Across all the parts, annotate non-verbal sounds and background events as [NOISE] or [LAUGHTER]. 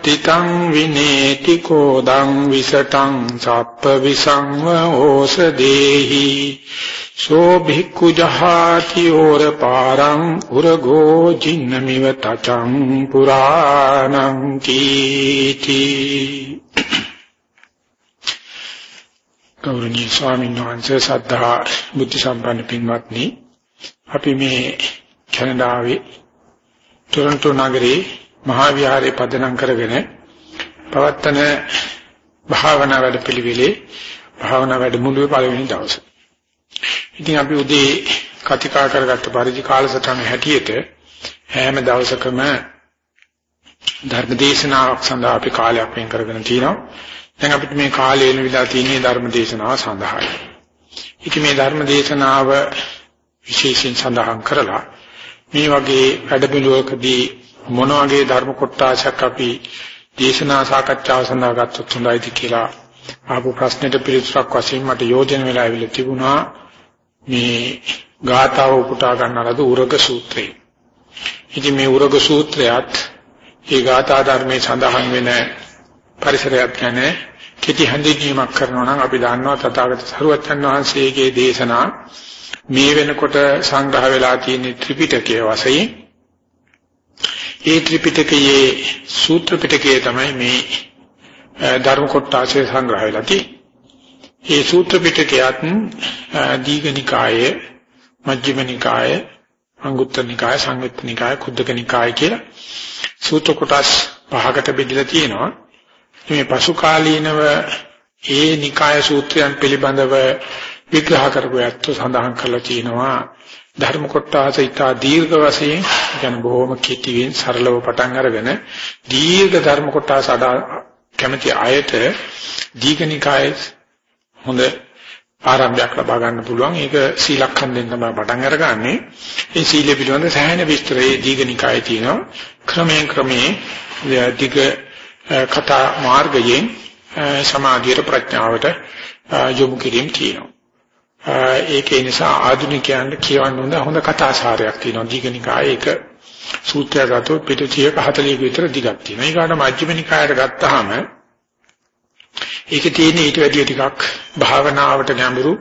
uppattitam vineti kodam visatam sappa visangව ඕසදේහි සෝ භික්ඛු ජහාති ඕර පාරං උරගෝ ජින්නමිව තචං පුරාණං කීති [COUGHS] ගෞරවනීය ස්වාමීන් වහන්සේ සද්ධා බුද්ධ සම්පන්න පින්වත්නි අපි මේ කැනඩාවේ ටොරන්ටෝ නගරේ මහා විහාරේ පදනම් කරගෙන පවත්තන භාවනා වැඩපිළිවෙලේ භාවනා වැඩමුළුවේ පළවෙනි දවසේ. ඉතින් අපි උදේ කතිකා කරගත්ත පරිදි කාලසටහන හැටියට හැම දවසකම ධර්ම දේශනාවක් සඳහා අපි කාලයක් වෙන් කරගෙන තිනවා. දැන් අපිට මේ කාලය වෙන විලා තියෙන්නේ ධර්ම දේශනාව සඳහායි. ඉතින් මේ ධර්ම දේශනාව විශේෂයෙන් සඳහන් කරලා මේ වගේ වැඩපිළිවෙලකදී මොන වගේ ධර්ම කොටසක් අපි දේශනා සාකච්ඡාව සඳහා ගත්තොත් හොඳයිද කියලා ආපු ප්‍රශ්නෙට පිළිතුරක් වශයෙන් මට යෝජන වෙලා ඇවිල්ලා තිබුණා මේ ගාථාව උපුටා ගන්නලද උරග සූත්‍රය. ඉතින් මේ උරග සූත්‍රයත් ඒ ගාථා ධර්මයේ සඳහන් වෙන පරිසරයක් ගැන කෙටි හඳුන්වීමක් කරනවා නම් අපි දන්නවා තථාගත සරුවචන් වහන්සේගේ දේශනා මේ වෙනකොට සංග්‍රහ වෙලා තියෙන ත්‍රිපිටකයේ වශයෙන් ඒ ත්‍රිපිටකයේ සූත්‍ර පිටකයේ තමයි මේ ධර්ම කොටාසේ සංග්‍රහ වෙලා තියෙන්නේ. ඒ සූත්‍ර පිටකයත් දීඝනිකායේ මජ්ක්‍ධිමනිකායේ අංගුත්තර නිකාය සංයුත්ත නිකාය කුද්දක නිකාය කියලා සූත්‍ර කොටස් පහකට බෙදලා තියෙනවා. මේ පසු කාලීනව ඒ නිකාය සූත්‍රයන් පිළිබඳව විග්‍රහ කරපු ඇත්තෝ සඳහන් කරලා තියෙනවා ධර්ම කොටස ඉතා දීර්ඝ වශයෙන් කියන බොහොම කෙටියෙන් සරලව පටන් අරගෙන දීර්ඝ ධර්ම කොටස අඩා කැමති අයට දීඝනිකායේ හොඳ ආරම්භයක් ලබා ගන්න පුළුවන්. ඒක සීලක්ඛන්දෙන් තමයි පටන් අරගන්නේ. ඒ සීලය පිළිබඳ සෑහෙන විස්තරයේ දීඝනිකායේ තියෙනවා. ක්‍රමයෙන් ක්‍රමයෙන් දීඝ කතා මාර්ගයෙන් සමාධියට ප්‍රඥාවට යොමු කිරීම තියෙනවා. ඒකේ නිසා ආධුනිකයන්ට කියවන්න හොඳ හොඳ කතාසාරයක් තියෙනවා. දීඝනිකායේ ඒක සූත්‍රය ගත්තොත් පිට 30 40 විතර දිගක් තියෙනවා. ඊගාට මජ්ක්‍ධිම නිකායට ගත්තාම ඒකේ තියෙන ඊට වැඩිය ටිකක් භාවනාවට ගැඹුරු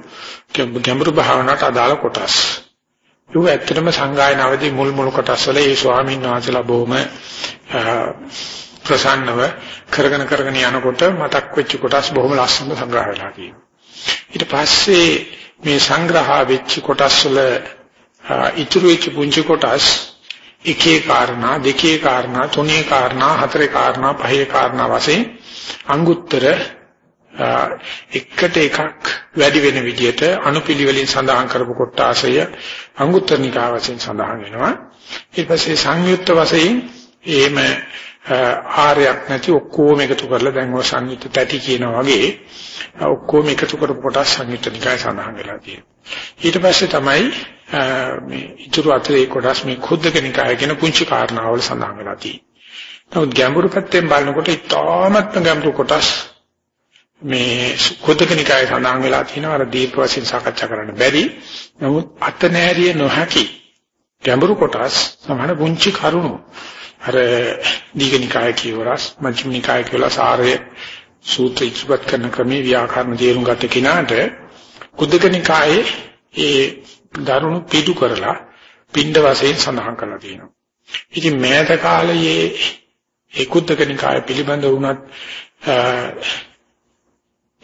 ගැඹුරු භාවනාවට අදාළ කොටස්. ඒක ඇත්තටම සංගායනාවේදී මුල් මුල් කොටස් වල ඒ ස්වාමීන් වහන්සේලා බොහොම ප්‍රසන්නව කරගෙන කරගෙන යනකොට මතක් වෙච්ච කොටස් බොහොම ලස්සනට සංග්‍රහ වෙලා තියෙනවා. ඊට පස්සේ මේ සංග්‍රහ වෙච්ච කොටස් වල ඉතුරු වෙච්ච පුංචි කොටස් එකේ කාරණා දෙකේ කාරණා තුනේ කාරණා හතරේ කාරණා පහේ කාරණා වශයෙන් අංගුත්තර එකට එකක් වැඩි වෙන විදිහට අනුපිළිවෙලින් සඳහන් කරපු කොටාසය අංගුත්තර නිකාය වශයෙන් සඳහන් වෙනවා. ඊට පස්සේ සංයුක්ත වශයෙන් එහෙම ආරයක් නැති ඔක්කොම එකතු කරලා දැන් ඔය සංයුක්ත තැටි කියනා වගේ ඔක්කොම එකතු කරපු කොටස් සංයුක්ත නිකාය සඳහන් වෙලා තියෙනවා. ඊට පස්සේ තමයි මේ ඉතුරු අතරේ කොටස් මේ කුද්දක නිකාය කියන පුංචි කාරණාවල සඳහන් වෙලා තියෙන්නේ. නමුත් ගැඹුරු පැත්තෙන් බලනකොට ඉතාමත්ම ගැඹුරු කොටස් මේ කුද්දක නිකාය සඳහන් වෙලා තියෙනවා. අර දීප වශයෙන් සාකච්ඡා කරන්න බැරි. නමුත් අත නෑරිය නොහැකි ගැඹුරු කොටස් සමහර පුංචි කරුණු අර දීඝනිකාය කියවරස් මජ්ක්‍ධිමනිකාය කියලා සාරය සූත්‍ර ඉස්පත් කරන ක්‍රමේ ව්‍යාකරණ තේරුම් ගත කෙනාට කුද්දකනිකායේ ඒ දරුණු පිටු කරලා පින්ඩ වශයෙන් සඳහන් කරලා තියෙනවා. ඉතින් මෑත කාලයේ ඒ කුද්දකනිකාය පිළිබඳ වුණත්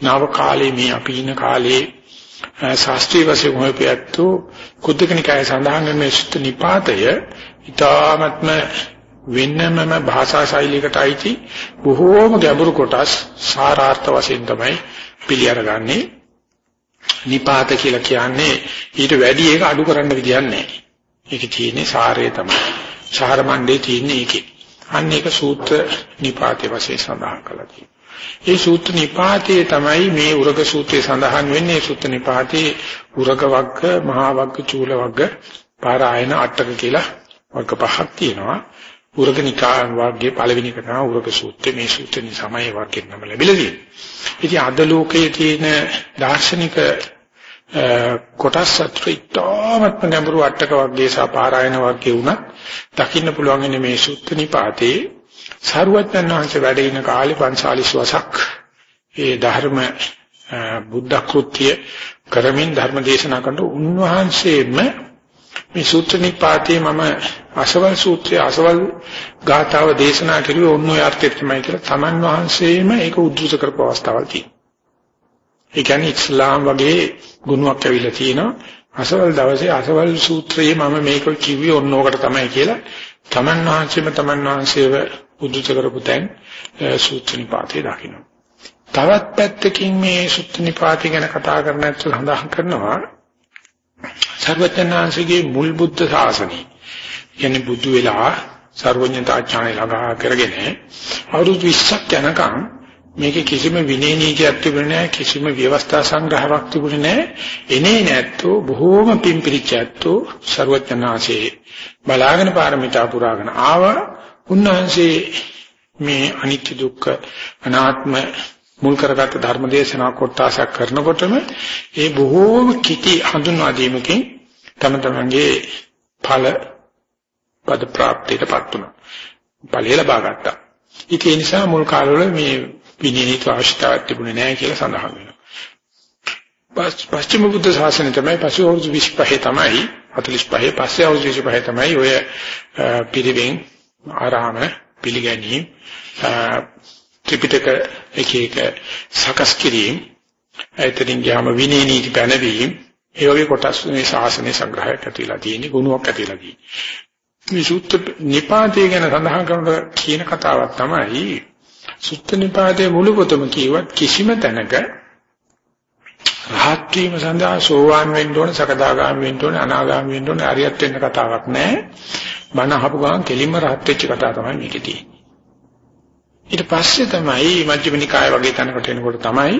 නව කාලේ මේ අපි ඉන්න කාලේ ශාස්ත්‍රීය වශයෙන් හොයපියත්තු කුද්දකනිකාය සඳහන් වෙන මේ සුත්ත නිපාතය ඊ타ත්ම වෙනමම භාෂා ශෛලියකට අයිති බොහෝම ගැඹුරු කොටස් සාරාර්ථ වශයෙන් තමයි පිළි අරගන්නේ නිපාත කියලා කියන්නේ ඊට වැඩි ඒක අඩු කරන්න විදියක් නැහැ. ඒකේ තියෙන්නේ සාරය තමයි. සාර මණ්ඩේ තියෙන්නේ ඒකේ. අන්න ඒක සූත්‍ර නිපාතේ වශයෙන් සඳහන් කරලා තියෙනවා. ඒ සූත්‍ර නිපාතයේ තමයි මේ උරග සූත්‍රයේ සඳහන් වෙන්නේ සූත්‍ර නිපාතේ උරග වග්ග, මහා වග්ග, චූල වග්ග, පාරායන අටක කියලා වර්ග පහක් තියෙනවා. උරග නිකායන් වර්ගයේ පළවෙනි එක තමයි උරග සූත්‍රය. මේ සූත්‍රෙනි සමය වාක්‍යෙත් නම ලැබිලා තියෙන්නේ. ඉතින් අද ලෝකයේ තියෙන දාර්ශනික කොටස් අතර ඉතාමත්ම ගැඹුරු අටක වර්ගයේ සහ පාරායන වර්ගයේ උනත් දකින්න පුළුවන් මේ සූත්‍ර නිපාතේ සරුවත්යන් වහන්සේ වැඩ ඉන කාලේ 45 වසක් ඒ ධර්ම බුද්ධ කෘත්‍ය කරමින් ධර්ම දේශනා කරන උන්වහන්සේම මේ සූත්‍ර නිපාතේ මම අසවල් සූත්‍රයේ අසවල් ගාථාව දේශනා කරුවේ ඔන්න ඔය අර්ථය තමයි කියලා තමන් වහන්සේම ඒක උද්දෘත කරපු අවස්ථාවල් තියෙනවා. ඒ කියන්නේ ඉස්ලාම් වගේ ගුණයක් ඇවිල්ලා තියෙනවා. අසවල් දවසේ අසවල් සූත්‍රයේ මම මේක කිව්වේ ඔන්න ඕකට තමයි කියලා තමන් වහන්සේම තමන් වහන්සේව උද්දෘත කරපු තැන් සූත්‍ර නිපාතේ දකින්න. තවත් පැත්තකින් මේ සූත්‍ර නිපාතය ගැන කතා කරන්නත් සඳහන් කරනවා සර්වඥාන්සේගේ මුල් බුද්ධ ශාසනය. කියන්නේ බුදු වෙලා සර්වඥතා ඥානය ළඟා කරගෙන අවුරුදු 20ක් යනකම් මේකේ කිසිම විනය නීතියක් තිබුණේ නැහැ කිසිම ව්‍යවස්ථා සංග්‍රහයක් තිබුණේ නැහැ එනේ නැත්තෝ බොහෝම පිම්පිරිච්චත්තෝ සර්වඥාන්සේ බලාගෙන පාරමිතා පුරාගෙන ආව උන්වහන්සේ මේ අනිත්‍ය දුක්ඛ අනාත්ම මුල් කරගත් ධර්ම දේශනා කොටසක් කරනකොටම ඒ බොහෝම කිටි හඳුන්වා දීමකින් තම තමන්ගේ ඵල පද ප්‍රාප්තියටපත් වුණා. ඵලය ලබා ගත්තා. ඉතින් ඒ නිසා මුල් කාලවල මේ විනීත අවශ්‍යතාවයක් තිබුණේ නැහැ කියලා සඳහන් වෙනවා. පස්චිම බුද්ධ ශාසනය තමයි පසු අවුරුදු 25 තමයි 45 පස්සේ අවුරුදු 25 තමයි ඔය පිරිවෙන් ආරාම පිළිගැනීම ත්‍රිපිටක එක එක සකස් කිරීම එතනින් ගියාම විනය නීති පැනවීම ඒ වගේ කොටස් මේ ශාසනය සංග්‍රහයක් ඇතිලා තියෙන්නේ ගුණයක් ඇතිලා තියෙන්නේ. මේ සූත්‍ර නිපාතය ගැන සඳහන් කරන කියන කතාවක් තමයි සුත්ත නිපාතයේ මුළු පොතම කියවත් කිසිම තැනක රහත් වීම සඳහා සෝවාන් වෙන්න ඕන සකදාගාමී වෙන්න ඕන අනාගාමී වෙන්න ඕන අරියත් වෙන්න කතාවක් නැහැ. බණ අහපු ගමන් කෙලින්ම රහත් වෙච්ච කතාව තමයි මේකේ තියෙන්නේ. ඊට පස්සේ තමයි මජ්ක්‍ධිම නිකාය වගේ තැනකට එනකොට තමයි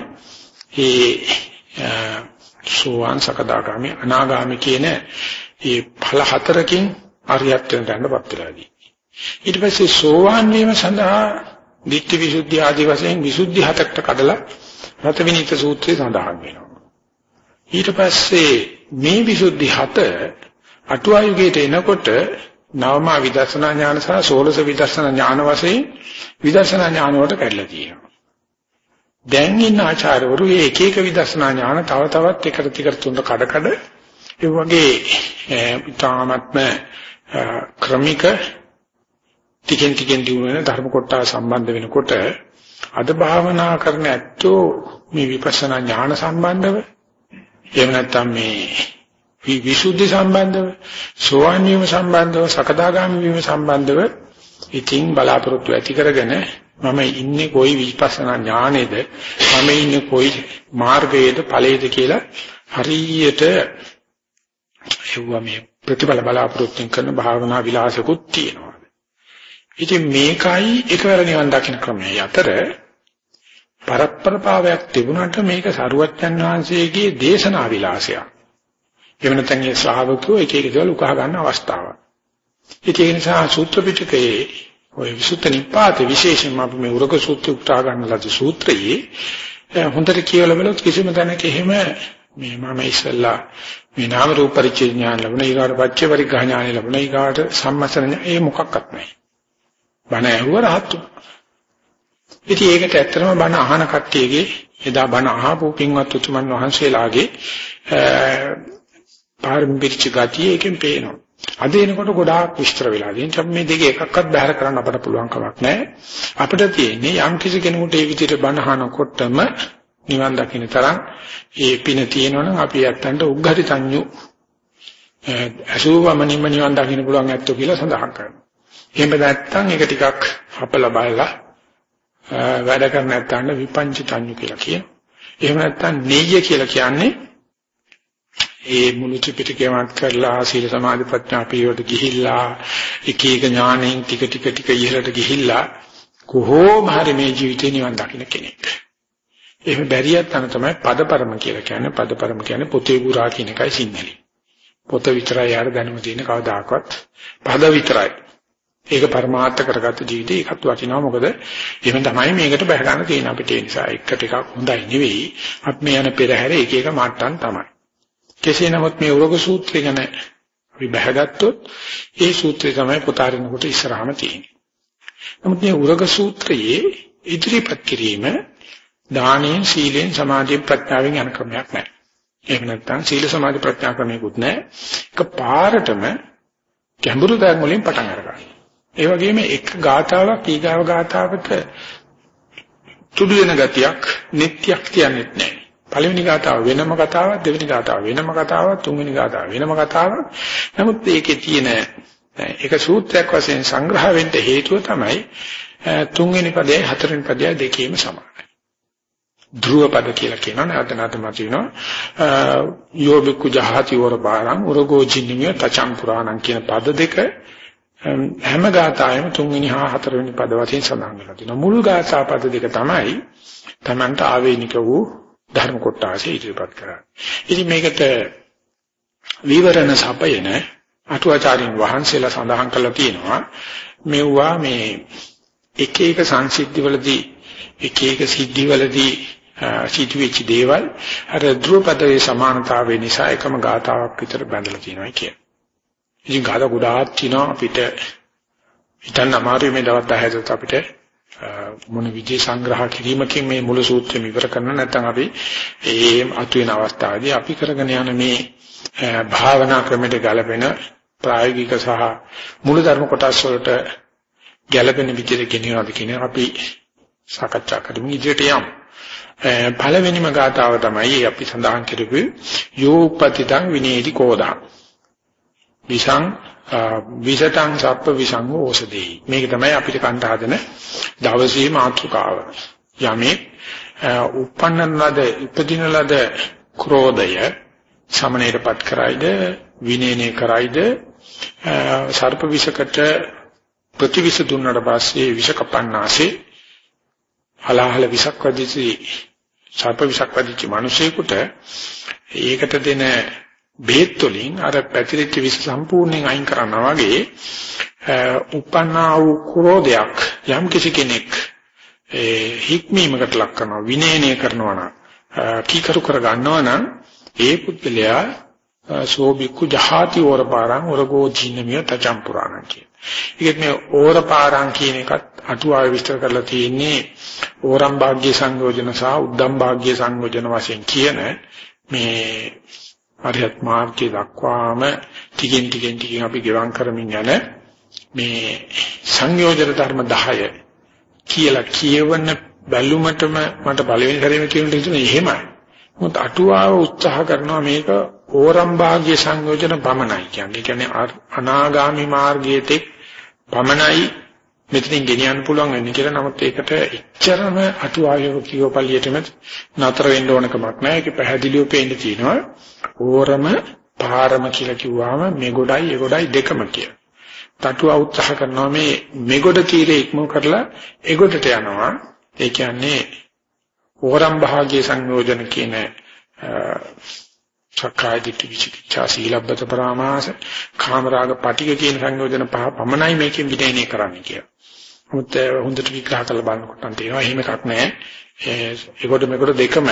මේ සෝවාන් සකදාගාමි අනාගාමි කියන මේ ඵල හතරකින් අරියත්වයට යනපත් වෙලාදී. ඊට පස්සේ සෝවාන් වීම සඳහා ditthi visuddhi ආදී වශයෙන් විසුද්ධි හතකට කඩලා රත විනීත සූත්‍රය සඳහන් වෙනවා. ඊට පස්සේ මේ විසුද්ධි හත අටුවායුගයට එනකොට නවමා විදර්ශනා ඥාන සහ සෝලස විදර්ශනා ඥාන වශයෙන් විදර්ශනා ඥාන වලට කැඩලා තියෙනවා. දැන් ඉන්න ආචාර්යවරු මේ එක එක විදර්ශනා ඥාන තව තවත් එකට ටිකට තුනට කඩ කඩ ඒ වගේ ඊටාත්ම ක්‍රමික ටිකෙන් ටිකෙන් දිනුන ධර්ම කොටස සම්බන්ධ වෙනකොට අද භාවනා කරන ඇත්තෝ මේ විපස්සනා ඥාන සම්බන්ධව එහෙම නැත්නම් මේ විසුද්ධි සම්බන්ධව සෝවාන් වීම සම්බන්ධව සකදාගාමී වීම සම්බන්ධව ඉතින් බලාපොරොත්තු ඇති කරගෙන මම ඉන්නේ කොයි විපස්සනා ඥානේද මම ඉන්නේ කොයි මාර්ගයේද ඵලයේද කියලා හරියට හෙව්වා මේ ප්‍රතිඵල බලාපොරොත්තු කරන භාවනා විලාසකුත් තියෙනවා. ඉතින් මේකයි එකවර නිවන් දකින්න ක්‍රමය අතර පරප්පරපාවයක් තිබුණාට මේක සරුවච්චන් වහන්සේගේ දේශනා විලාසයක්. එහෙම නැත්නම් ඒ ශ්‍රාවකයෝ එක එක දේවල් උකහා ගන්න අවස්ථාවක්. ඒ නිසා සූත්‍ර පිටකයේ ඔය විසුද්ධ නිපාත විශේෂයෙන්ම අපි මේ උරක සූත්‍රය උත්සාහ ගන්න ලද සූත්‍රයේ හොඳට කියවලා බලුවොත් කිසිම තැනක එහෙම මේ මම ඉස්සල්ලා මේ නාම රූප පරිච්ඡේ ඥාන ලැබුණ ඊගාට පච්චේ පරිග්‍රහ ඥාන ලැබුණ ඊගාට සම්මසන ඒ මොකක්වත් නැහැ. බණ ඇහුව රහත්තු. ඉතින් ඒකට ඇත්තටම බණ අහන කට්ටියගේ එදා බණ අහපු පින්වත් උතුමන් වහන්සේලාගේ පාරමිතිච්ච ගතිය එකෙන් පේනවා. අද එනකොට ගොඩාක් විස්තර වෙලා තියෙනවා. මේ දෙක එකක්වත් බැහැර කරන්න අපට පුළුවන් කමක් නැහැ. අපිට තියෙන්නේ යම් කිසි කෙනෙකුට ඒ විදිහට බණ අහනකොටම නිවන් දකින්න තරම් ඒ පින තියෙනවනම් අපි ඇත්තන්ට උග්ඝටි සංයු අසුවමනින්ම නිවන් දකින්න පුළුවන් ඇත්තෝ කියලා සඳහන් කරනවා. එහෙම නැත්නම් ඒක ටිකක් අපල බලලා වැඩ කරන නැත්නම් විපංච සංයු කියලා කියනවා. එහෙම නැත්නම් නෙయ్య කියලා කියන්නේ ඒ මුළු ත්‍රිපිටකයමත් කරලා සීල සමාධි ප්‍රඥා පියවරට ගිහිල්ලා එක එක ඥාණයෙන් ටික ටික ටික ඉහළට ගිහිල්ලා කොහොම හරි මේ ජීවිතේ නිවන් දකින්න කෙනෙක්. එහෙම බැරියත් අන තමයි පදපරම කියලා කියන්නේ පදපරම කියන්නේ පොතේ පුරා කියන එකයි සිංහලෙන්. පොත විතරයි යාර දැනුම තියෙන කවදාකවත් පද විතරයි. ඒක පරමාර්ථ කරගත්ත ජීවිතේ ඒකත් වටිනවා මොකද එහෙම තමයි මේකට බහ ගන්න තියෙන අපිට ඒ නිසා එක ටිකක් හොඳයි නෙවෙයි අපි මේ යන පෙරහැර එක එක මට්ටම් තමයි. කෙසේ නමුත් මේ උරග සූත්‍රය ගැන අපි බහගත්තොත් ඒ සූත්‍රය තමයි පොතාරිනකොට ඉස්සරහම තියෙන්නේ. නමුත් මේ උරග සූත්‍රයේ ඉදිරිපත් කිරීම දානයෙන් සීලෙන් සමාධියෙන් ප්‍රඥාවෙන් යන ක්‍රමයක් නැහැ. එහෙම නැත්නම් සීල සමාධි ප්‍රඥා ක්‍රමයක්වත් නැහැ. එක පාරටම ගැඹුරු ධර්ම වලින් පටන් අරගන්න. ඒ වගේම එක ගාතාවක් ඊගාව ගාතාවට තුඩු වෙන ගතියක් නිට්ටියක් කියන්නේත් නැහැ. පළවෙනි ගාතාව වෙනම කතාවක් දෙවෙනි ගාතාව වෙනම කතාවක් තුන්වෙනි ගාතාව වෙනම කතාවක්. නමුත් ඒකේ තියෙන ඒක සූත්‍රයක් වශයෙන් සංග්‍රහ වෙන්න හේතුව තමයි තුන්වෙනි පදයයි හතරවෙනි පදයයි දෙකේම සමානයි. ධ්‍රුව පද කියලා කියනවා නැවත නැවත මතුවෙනවා යෝබිකු ජහති වර බාරං උරගෝ ජින්නිය තචම් පුරාණං කියන පද දෙක හැම ගාථාවෙම තුන්වෙනි හා හතරවෙනි පද වශයෙන් සඳහන් වෙලා තියෙනවා මුල් ගාථා පද දෙක තමයි Tamanට ආවේනික වූ ධර්ම කොටාසේ ඉදිරිපත් කරන්නේ. ඉතින් මේකට විවරණ සපයන අටුවාචාරින් වහන්සේලා සඳහන් කරලා තියෙනවා මෙවුවා මේ එක එක සංසිද්ධිවලදී එක එක සිද්ධිවලදී සිදුවෙච්ච දේවල් අර ධ්‍රුවපදයේ සමානතාවය නිසා එකම ගාතාවක් විතර බැඳලා තියෙනවා කියන. ඉතින් ගාථා ගොඩාක් තියෙනවා අපිට. හිතන්න අමාරුයි මේ දවස් 10කට අපිට. මොන විදිහේ සංග්‍රහ කිරීමකින් මේ මුළු සූත්‍රෙම ඉවර කරන්න නැත්නම් අපි ඒ අතු වෙන අවස්ථාවේදී අපි කරගෙන යන මේ භාවනා ක්‍රමයට ගැලපෙන ප්‍රායෝගික සහ මුළු ධර්ම කොටස් වලට ගැලපෙන විදිහට ගෙනියනවාද කියන අපි සාකච්ඡා කරමු ඉදිරියට යමු. පළවෙනිම ගාතාව තමයි අපි සඳහන් කරපු යෝපතිතං විනේති කෝදා. විසං විසතං සප්ප විසං ඕසදේ. මේක තමයි අපිට කන්ට හදන දවසේ මාතෘකාව. යමේ උපන්නන ලද ඉපදින ලද ක්‍රෝධය සමනේරපත් කරයිද විනේනේ කරයිද සර්ප විෂකට ප්‍රතිවිෂ දුන්නට පස්සේ විෂ කපන්නාසේ හලාහල විසක් වදිසි සර්ප විසක් වදිච්ච මිනිසෙකුට ඒකට දෙන බේත් වලින් අර පැතිරිච්ච විස සම්පූර්ණයෙන් අයින් කරනවා වගේ උපන්නා වූ ක්‍රෝධයක් යම් කිසි කෙනෙක් ඒ හික්මීමකට ලක් කරනවා විනයනය කරනවා නම් කීකරු කර ගන්නවා නම් ඒ පුද්ගලයා සෝබිකු ජහාති ඕරපාරං ඔරගෝ ජීනමිය තචම් පුරාණං කියන. ඒකත් මේ ඕරපාරං කියන එකත් අටුවාවේ විස්තර කරලා තියෙන්නේ ඕරම් භාග්‍ය සංයෝජන සහ උද්දම් භාග්‍ය සංයෝජන වශයෙන් කියන මේ අරියත් මාර්ගයේ දක්වාම ටිකෙන් ටිකෙන් ටිකෙන් අපි ගෙවම් කරමින් යන මේ සංයෝජන ධර්ම 10 කියලා කියවන බැලුමටම මට පළවෙනි සැරේම කියන දේ තුනේ එහෙමයි. මොකද අටුවාව උත්සාහ කරනවා මේක ඕරම් භාග්‍ය සංයෝජන පමණයි කියන්නේ. ඒ කියන්නේ අනාගාමි මාර්ගයේ තෙක් පමණයි මෙතනින් ගෙනියන්න පුළුවන් වෙන්නේ කියලා. නමුත් ඒකට එච්චරම අටුවායෝ කියෝපල්ලියටම නතර වෙන්න ඕන කමක් නැහැ. ඒක පැහැදිලිව පේන්න තියෙනවා. ඕරම පාරම කියලා කිව්වම මේ ගොඩයි ඒ ගොඩයි දෙකම කියලා. තටුවා උත්සාහ කරනවා මේ මෙගොඩ තීරේ ඉක්ම කරලා එගොඩට යනවා. ඒ කියන්නේ ඕරම් භාගයේ සංයෝජන කියන සක්කාය දිට්ඨි විචිකිච්ඡා සීලබ්බත පරාමාස කාමරාග පටික කියන සංයෝජන පහ පමණයි මේකෙන් විදේනය කරන්න කියලා. මුත් හොඳට විග්‍රහ කරලා බලනකොට නම් තේරෙනවා එහෙම එකක් නැහැ. ඒකට මේකට දෙකම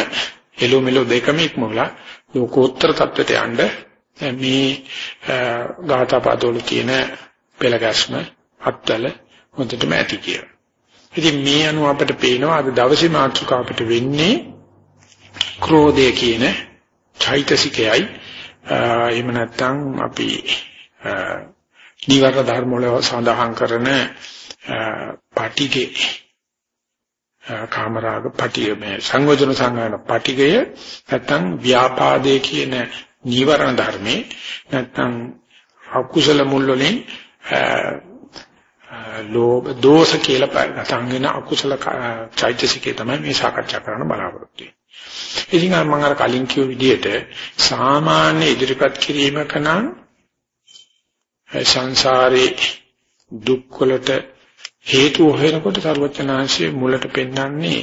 එළු මෙළු දෙකම ඉක්මවලා ලෝකෝත්තර தත්වයට යන්න මේ ගාථාපදවල තියෙන පෙළගැස්ම අත්වල හොඳටම ඇති කියලා. ඉතින් මේ අනුව අපිට පේනවා අද දවසේ මාතෘකාව අපිට වෙන්නේ ක්‍රෝධය කියන චෛතසිකයයි එහෙම නැත්නම් අපි නිවර්ණ ධර්ම වල සඳහන් කරන පාටිගේ කාමරාග පටිය මේ සංයෝජන සංගායන පටිගය නැත්නම් ව්‍යාපාදයේ කියන නීවරණ ධර්මේ නැත්නම් අකුසල මුල් වලින් ලෝභ දෝෂ කියලා ගතංගෙන අකුසල චෛතසිකේ තමයි මේ සාකච්ඡා කරන්න බලාපොරොත්තු වෙන්නේ. ඉතින් මම අර කලින් කිව්ව විදිහට සාමාන්‍ය ඉදිරිපත් කිරීමක නම් සංසාරේ දුක් වලට හේතු හොයනකොට සර්වචනාංශයේ මුලට පෙන්වන්නේ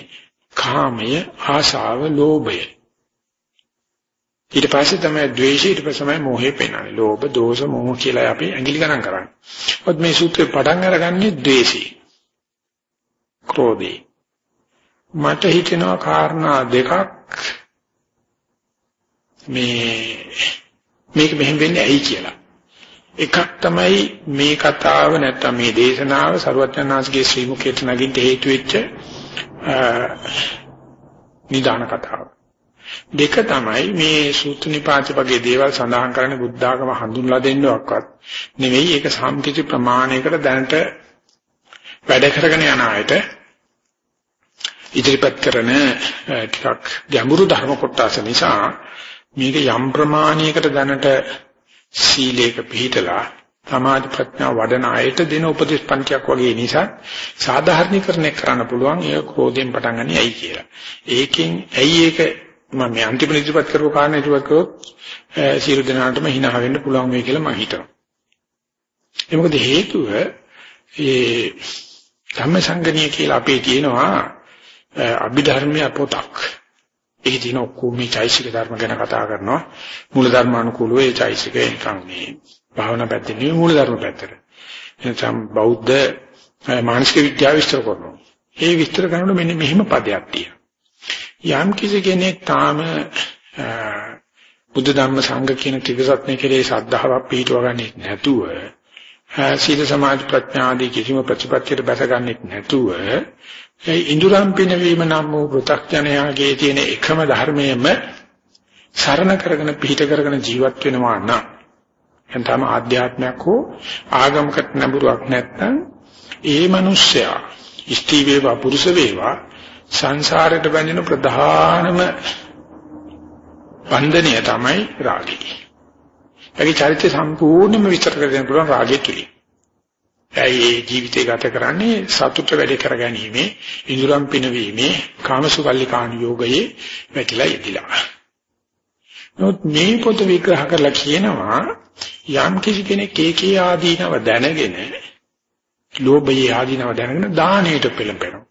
කාමය, ආශාව, ලෝභය. ඊට පස්සේ තමයි ද්වේෂය ඊට පස්සේ තමයි මෝහය පෙන්වන්නේ. ලෝභ, දෝෂ, මෝහ කියලා අපි ඇඟිලි ගණන් කරන්නේ. ඔත් මේ සූත්‍රේ පටන් අරගන්නේ ද්වේෂي. ක්‍රෝධේ. මට හිතෙනවා කාරණා දෙකක් මේ මේක මෙහෙම වෙන්නේ ඇයි කියලා. එකක් තමයි මේ කතාව නැත්නම් මේ දේශනාව සරුවචනාංශගේ ශ්‍රී මුඛයට නගින්න හේතු වෙච්ච නිදාන කතාව. දෙක තමයි මේ සූත්‍ර නිපාතේ වගේ දේවල් සඳහන් කරන්නේ බුද්ධ ආගම හඳුන්ලා දෙන්නවක්වත් නෙවෙයි ඒක සම්කිති ප්‍රමාණයකට දැනට වැඩ කරගෙන යන අයට ඉදිරිපත් කරන ටිකක් ගැඹුරු ධර්ම කොටස නිසා මේක යම් ප්‍රමාණයකට දැනට සීලයක පිළිතලා සමාධි ප්‍රඥා වඩන අයට දෙන උපදේශ පන්තියක් වගේ නිසා සාධාරණීකරණය කරන්න පුළුවන් ඒ ක්‍රෝධයෙන් පටන් ගන්නේ ඇයි කියලා. ඒකෙන් ඇයි ඒක මම මේ අන්තිම ඉදිරිපත් කරපු කාරණා ඉදිරිපත් කරොත් සියලු දෙනාටම hina වෙන්න පුළුවන් වෙයි කියලා මම හිතනවා. ඒ මොකද හේතුව ඒ ධම්මසංගණිය කියලා අපේ කියනවා අභිධර්මය පොතක්. ඒකේ තියෙන ඔක්කොම මේ චෛසික ධර්ම ගැන කතා කරනවා. මූල ධර්මානුකූලව ඒ චෛසික නිකන් මේ භාවනා පැත්තේ නෙවෙයි මූල ධර්ම පැත්තට. එතනම් බෞද්ධ මානසික විද්‍යාව විස්තර කරනවා. ඒ විස්තර කරනකොට මෙන්න මෙහෙම පදයක් තියෙනවා. යම් කිසි කෙනෙක් තාම බුද්ධ ධම්ම සංඝ කියන ත්‍රිසත්‍ය කෙරේ ශ්‍රද්ධාවක් පිහිටවගන්නේ නැතුව සීල සමාධි ප්‍රඥා ආදී කිසිම ප්‍රතිපත්තියට බැසගන්නේ නැතුව ඒ ඉඳුරම් පිනවීම නම් වූ පෘථග්ජනයාගේ තියෙන එකම ධර්මයේම සරණ කරගෙන පිහිට කරගෙන ජීවත් වෙනවා නම් එතනම ආධ්‍යාත්මයක් හෝ ආගමකට නැඹුරුවක් නැත්නම් ඒ මිනිස්සයා ස්ත්‍රී වේවා පුරුෂ වේවා සංසාරයට බැඳෙන ප්‍රධානම බන්ධනය තමයි රාගය. ඒකේ චරිතය සම්පූර්ණයෙන්ම විස්තර කරගෙන පුළුවන් රාගය තුලින්. ඇයි ජීවිතය ගත කරන්නේ සතුට වැඩි කර ගැනීම, ඉඳුරම් පිනවීමේ, කාමසුකල්ලිකාණ යෝගයේ වැටිලා ඉදිලා. නමුත් මේ පොත විග්‍රහ කරලා කියනවා යම් කිසි කෙනෙක් ඒකේ ආදීනව දැනගෙන, ලෝභයේ ආදීනව දැනගෙන දානයට පෙළඹෙනවා.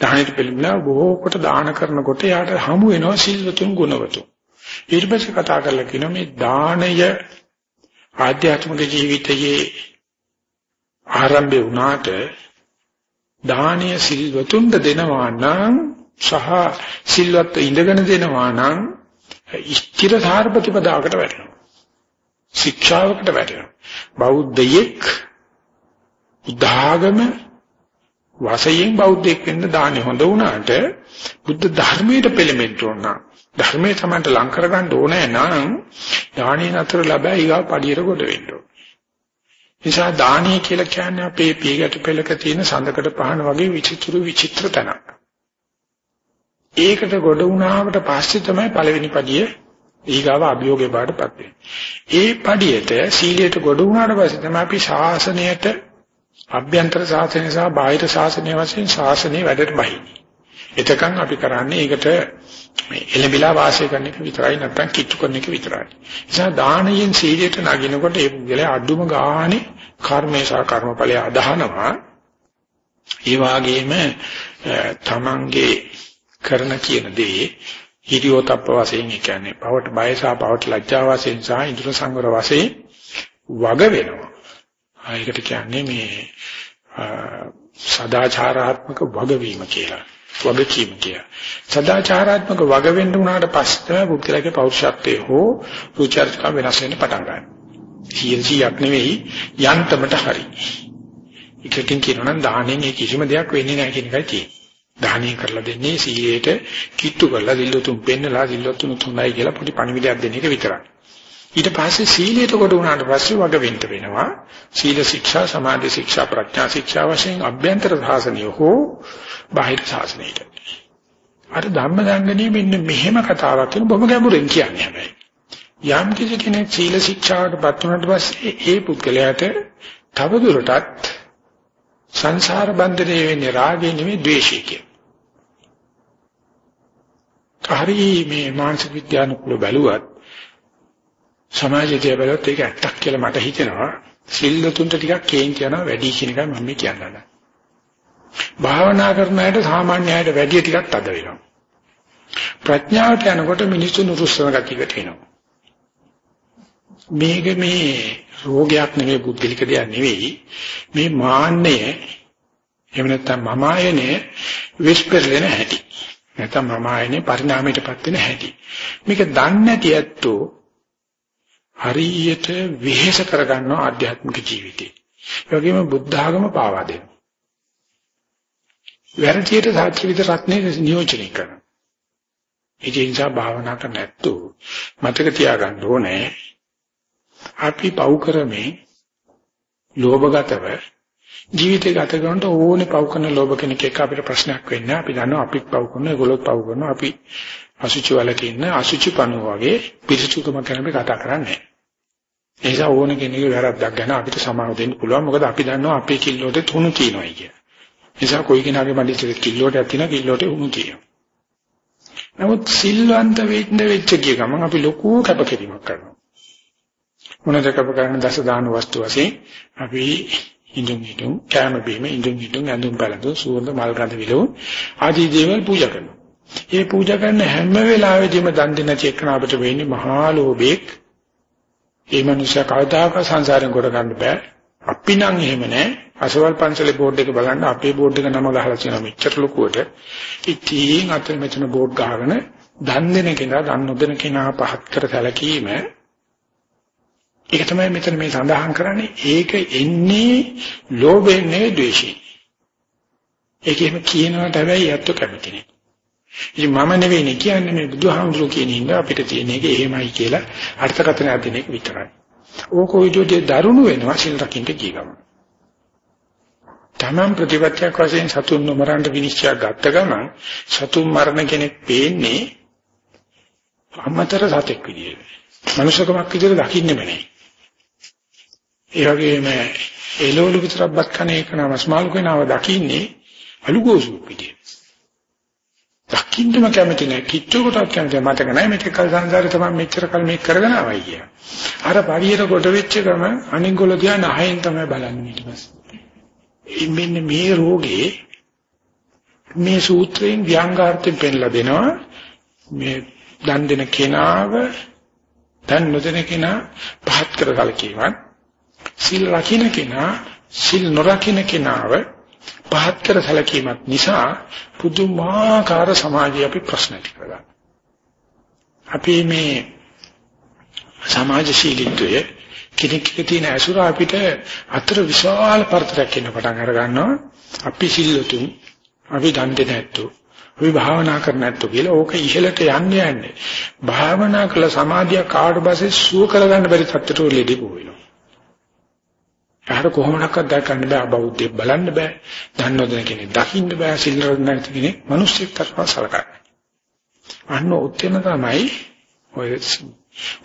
දානෙට පිළිබඳව බොහෝ කොට දාන කරනකොට යාට හමු වෙනවා සිල්වතුන් ගුණවතුන්. ඊට පස්සේ කතා කරලා කියනවා මේ දාණය ආධ්‍යාත්මික ජීවිතයේ ආරම්භය වුණාට දානීය සිල්වතුන්ට දෙනවා නම් සහ සිල්වත් ඉඳගෙන දෙනවා නම් ස්ථිර සාර්පතිපදාකට වැටෙනවා. ශික්ෂාවකට වැටෙනවා. බෞද්ධයෙක් උදාගම වාසයෙන් බෞද්ධයෙක් වෙන්න දාන්නේ හොඳ වුණාට බුද්ධ ධර්මයට පෙළඹෙන්න ඕන. ධර්මයේ තමයි ලං කරගන්න ඕනේ නම් දානිය නතර ලැබයි ඊගා පඩියට කොට වෙන්න ඕන. නිසා දානීය කියලා කියන්නේ අපේ පීගට පෙළක තියෙන සඳකඩ පහන වගේ විචිත්‍ර විචිත්‍ර තැනක්. ඒකට ගොඩ වුණාට පස්සේ තමයි පළවෙනි පඩිය ඊගාව අභියෝගේ බාටපත් වෙන්නේ. ඒ පඩියට සීලයට ගොඩ වුණාට පස්සේ තමයි අපි ශාසනයට අභ්‍යන්තර ශාසනය සහ බාහිර ශාසනය වශයෙන් ශාසනය වැඩට බහින්නේ. එතකන් අපි කරන්නේ ඒකට මේ එළඹිලා වාසය කරන එක විතරයි නැත්නම් කිට්ටු කරන එක විතරයි. නිසා දානයෙන් සීලයට නගිනකොට ඒ පුද්ගලයා අඩුම ගානේ කර්මේ සහ කර්මඵලයේ අදහනවා. ඒ වගේම තමන්ගේ කරන කියන දේ හිරියෝතප්ප වශයෙන් කියන්නේ පවට බය සහ පවට ලැජ්ජා වශයෙන් සහ ඉන්ද්‍ර සංවර වශයෙන් වග වෙනවා. ඒකට කියන්නේ මේ සදාචාරාත්මක වගවීම කියලා. වගකීම කිය. සදාචාරාත්මක වග වෙන්න උනාට පස්සේ තමයි පුද්ගලයාගේ පෞරුෂත්වයේ හෝ රුචර්ජක වෙනස් වෙන්න පටන් ගන්නවා. 100ක් නෙවෙයි යන්තමට හරි. එකකින් කියනවා නම් දාහනෙන් ඒ කිසිම දෙයක් වෙන්නේ නැහැ කියන එකයි තියෙන්නේ. දාහනය කරලා දෙන්නේ සීලයට කිට්ටු කරලා දිල්ලතුන් පෙන්නලා දිල්ලතුන් තුනයි කියලා පොඩි පණිවිඩයක් දෙන එක විතරයි. ඊට පස්සේ සීලයට කොට වුණාට පස්සේ වග වෙන්න වෙනවා. සීල ශික්ෂා, සමාධි ශික්ෂා, ප්‍රඥා ශික්ෂා වශයෙන් අභ්‍යන්තර සාසනිය හෝ බාහිර සාසනයට. අර ධම්ම දංගණිය මෙන්න මෙහෙම කතාවක් කියන බොහොම ගැඹුරින් කියන්නේ හැබැයි. යම් කිසි කෙනෙක් සීල ශික්ෂාවටපත් වුණාට පස්සේ ඒ පුද්ගලයාට තවදුරටත් සංසාර බන්ධනේ වෙන්නේ රාගය නෙමෙයි ද්වේෂය කියන. හරි මේ මානසික විද්‍යානුකූල බැලුවත් සමාජයේ බැලුවත් ඒක ඇත්තක් කියලා මට හිතෙනවා. සිල් තුන්ට ටිකක් කේන්ති යනවා වැඩි කියන එකයි මම කියන්නේ. භාවනා කරන අයට සාමාන්‍ය අයට වැඩි ටිකක් තද වෙනවා. ප්‍රඥාවට යනකොට මිනිස්සු නුරුස්සන ගතියකට එනවා. මේක මේ රෝගයක් නෙවෙයි බුද්ධිලික දෙයක් නෙවෙයි. මේ මාන්නය එහෙම නැත්නම් මමායනේ විස්පර්ලෙන හැටි. නැත්නම් මමායනේ පරිණාමයටපත් වෙන හැටි. මේක දන්නේ නැති ඇත්තෝ හරියට විහෙස කරගන්නවා ආධ්‍යාත්මික ජීවිතේ. ඒ වගේම බුද්ධ ආගම පාවා දෙනවා. වැරදියට සාත්‍විත රත්නේ නියෝජනය කරනවා. ඒ නිසා භාවනා කරන්න නැත්තෝ මතක තියාගන්න ඕනේ අපි පව් කරමින් ලෝභගතව ජීවිතය ගත කරනකොට ඕනේ පව් කරන ලෝභ කෙනෙක් එක්ක අපිට ප්‍රශ්නයක් වෙන්නේ. අපි දන්නවා අපිත් පව් කරනවා ඒගොල්ලොත් පව් කරනවා. අපි අසුචි වලක ඉන්න අසුචි පණුව වගේ පිරිසුදුකම ගැන අපි කතා කරන්නේ ඒ නිසා ඕනේ කෙනෙකුගේ වැරද්දක් ගැන අපිට සමාව දෙන්න පුළුවන්. මොකද අපි දන්නවා අපේ කිල්ලෝට තුණු තියෙනවායි කිය. නිසා කොයි කෙනාගේ මඩේ කිල්ලෝටයක් තියෙනවා කිල්ලෝට උණු තියෙනවා. නමුත් සිල්වන්ත වෙන්න වෙච්ච කිය ගමන් අපි ලොකු කැපකිරීමක් කරනවා. මොනද කප කරන දස දාන වස්තු වශයෙන් අපි ඉඳුන් හිටුන් කැම බීම ඉඳුන් හිටුන් ඇඳුම් බලඳු සුවඳ මල් ගඳ විලවු ආදී දේවල් පූජා කරනවා. ඒ පූජා කරන හැම වෙලාවෙදීම දන් දෙන චේකන අපිට වෙන්නේ මහා ලෝභෙක්. ඒ මනුෂ්‍ය කවදාක සංසාරෙන් කොට ගන්න බෑ. අපි නම් එහෙම නෑ. අසවල් පන්සලේ බෝඩ් එක බලන්න අපේ බෝඩ් එක නම ගහලා තියෙනවා මෙච්චර ලොකුවට. ඉතින් අතන මෙතන බෝඩ් ගහගෙන දන් දෙන කෙනා දන් නොදෙන කෙනා පහත් කර සැලකීම ඒක තමයි මෙතන මේ සඳහන් කරන්නේ. ඒක එන්නේ ලෝභයෙන් නෙවෙයි ද්වේෂයෙන්. ඒක එහෙම කියනවට හැබැයි යත්තු කැමති නේ. ඉතින් මම නෙවෙයිනේ කියන්නේ මේ බුදුහාමුදුරුවෝ කියන ඉන්න අපිට තියෙන එක එහෙමයි කියලා අර්ථකථන දෙන එක විතරයි. ඕක විදිහට දරුණු වෙනවා සිල් රකින්න කියගම. තමන් ප්‍රතිපත්තියක් වශයෙන් සතුන් නොමරන්න විනිශ්චය ගත්ත ගමන් සතුන් මරණ කෙනෙක් පේන්නේ අමතර සතෙක් විදියට. මනුෂ්‍යකමක් විදියට දකින්නෙම නැහැ. ඒ වගේම එළවලු විතරක් බත් කන එක නම ස්මාල් කෙනාව දකින්නේ අලුගෝසු පිටියේ. දකින්නම කැමති නැහැ. කිච්චු කොටක් කැමති මතක නැහැ මේක කල් සංසාරේ තමයි මෙච්චර කල් මේක කරගෙන ආවයි කිය. අර පරියට කොට වෙච්ච ගම අනිගොල්ල දිහා නහයෙන් තමයි බලන්නේ ඊට පස්සේ. මෙන්න මේ රෝගේ මේ සූත්‍රයෙන් ව්‍යංගාර්ථයෙන් පෙන්නලා දෙනවා මේ දන් දෙන කෙනාව දන් නොදෙන කෙනා පහත් කර කලකීමක් සිල් රකින්න කෙනා සිල් නොරකින්න කෙනාව පහත් කර සැලකීමක් නිසා පුදුමාකාර සමාජයේ අපි ප්‍රශ්න ඇති කරගන්නවා. අපි මේ සමාජශීලීත්වයේ කෙනෙක්ගේ තියෙන අසුර අපිට අතර විශාල පරතරයක් වෙන පටන් අර ගන්නවා. අපි සිල්ලුතුන් අපි දන් දෙන්නේ නැත්තෝ අපි භාවනා කරන්නේ නැත්තෝ කියලා ඕක ඉහළට යන්නේ යන්නේ. භාවනා කළ සමාධිය කාඩ බසේ සුව කරගන්න බැරි තත්ත්වයට ලෙඩි වෙනවා. එහට කොහොමනක්වත් දැකන්න බෑ බෞද්ධයෙක් බලන්න බෑ දන්නවද කෙනෙක් දකින්න බෑ සිල්වත් නැති කෙනෙක් මිනිස්සෙක් තරම සලකන්නේ. අන්න උත්තරන තමයි ඔය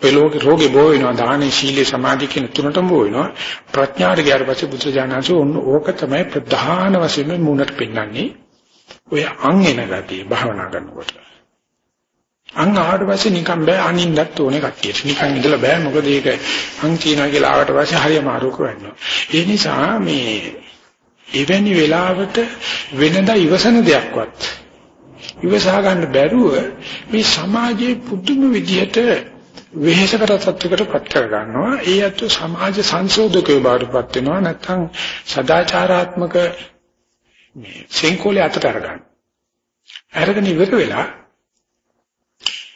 ඔය ලෝක රෝගේ බෝ වෙනවා දානේ සීලේ සමාධි කියන තුනටම බෝ වෙනවා. ප්‍රඥාට ගියාට පස්සේ බුද්ධ ඥානසෝ ඔන්න ඕක තමයි ප්‍රධාන වශයෙන් මුණට පෙන්වන්නේ. ඔය අං එන ගතිය භාවනා කරනකොට. අං ආවට පස්සේ නිකන් බෑ අනින්නත් ඕනේ කට්ටියට. නිකන් ඉඳලා බෑ මොකද ඒක අං තියනවා කියලා ආවට පස්සේ හරියම අරුක වෙනවා. ඒ නිසා මේ එවැනි වෙලාවට වෙනදා ඉවසන දෙයක්වත් ඉවසා ගන්න බැරුව මේ සමාජයේ පුදුම විදිහට වෙහෙසකර තත්වයකටපත් කර ගන්නවා. ඒ අතු සමාජ සංශෝධකයෝ බාටපත් වෙනවා නැත්නම් සදාචාරාත්මක මේ සෙන්කෝලේ අතට අරගන්න. අරගෙන ඉවර වෙලා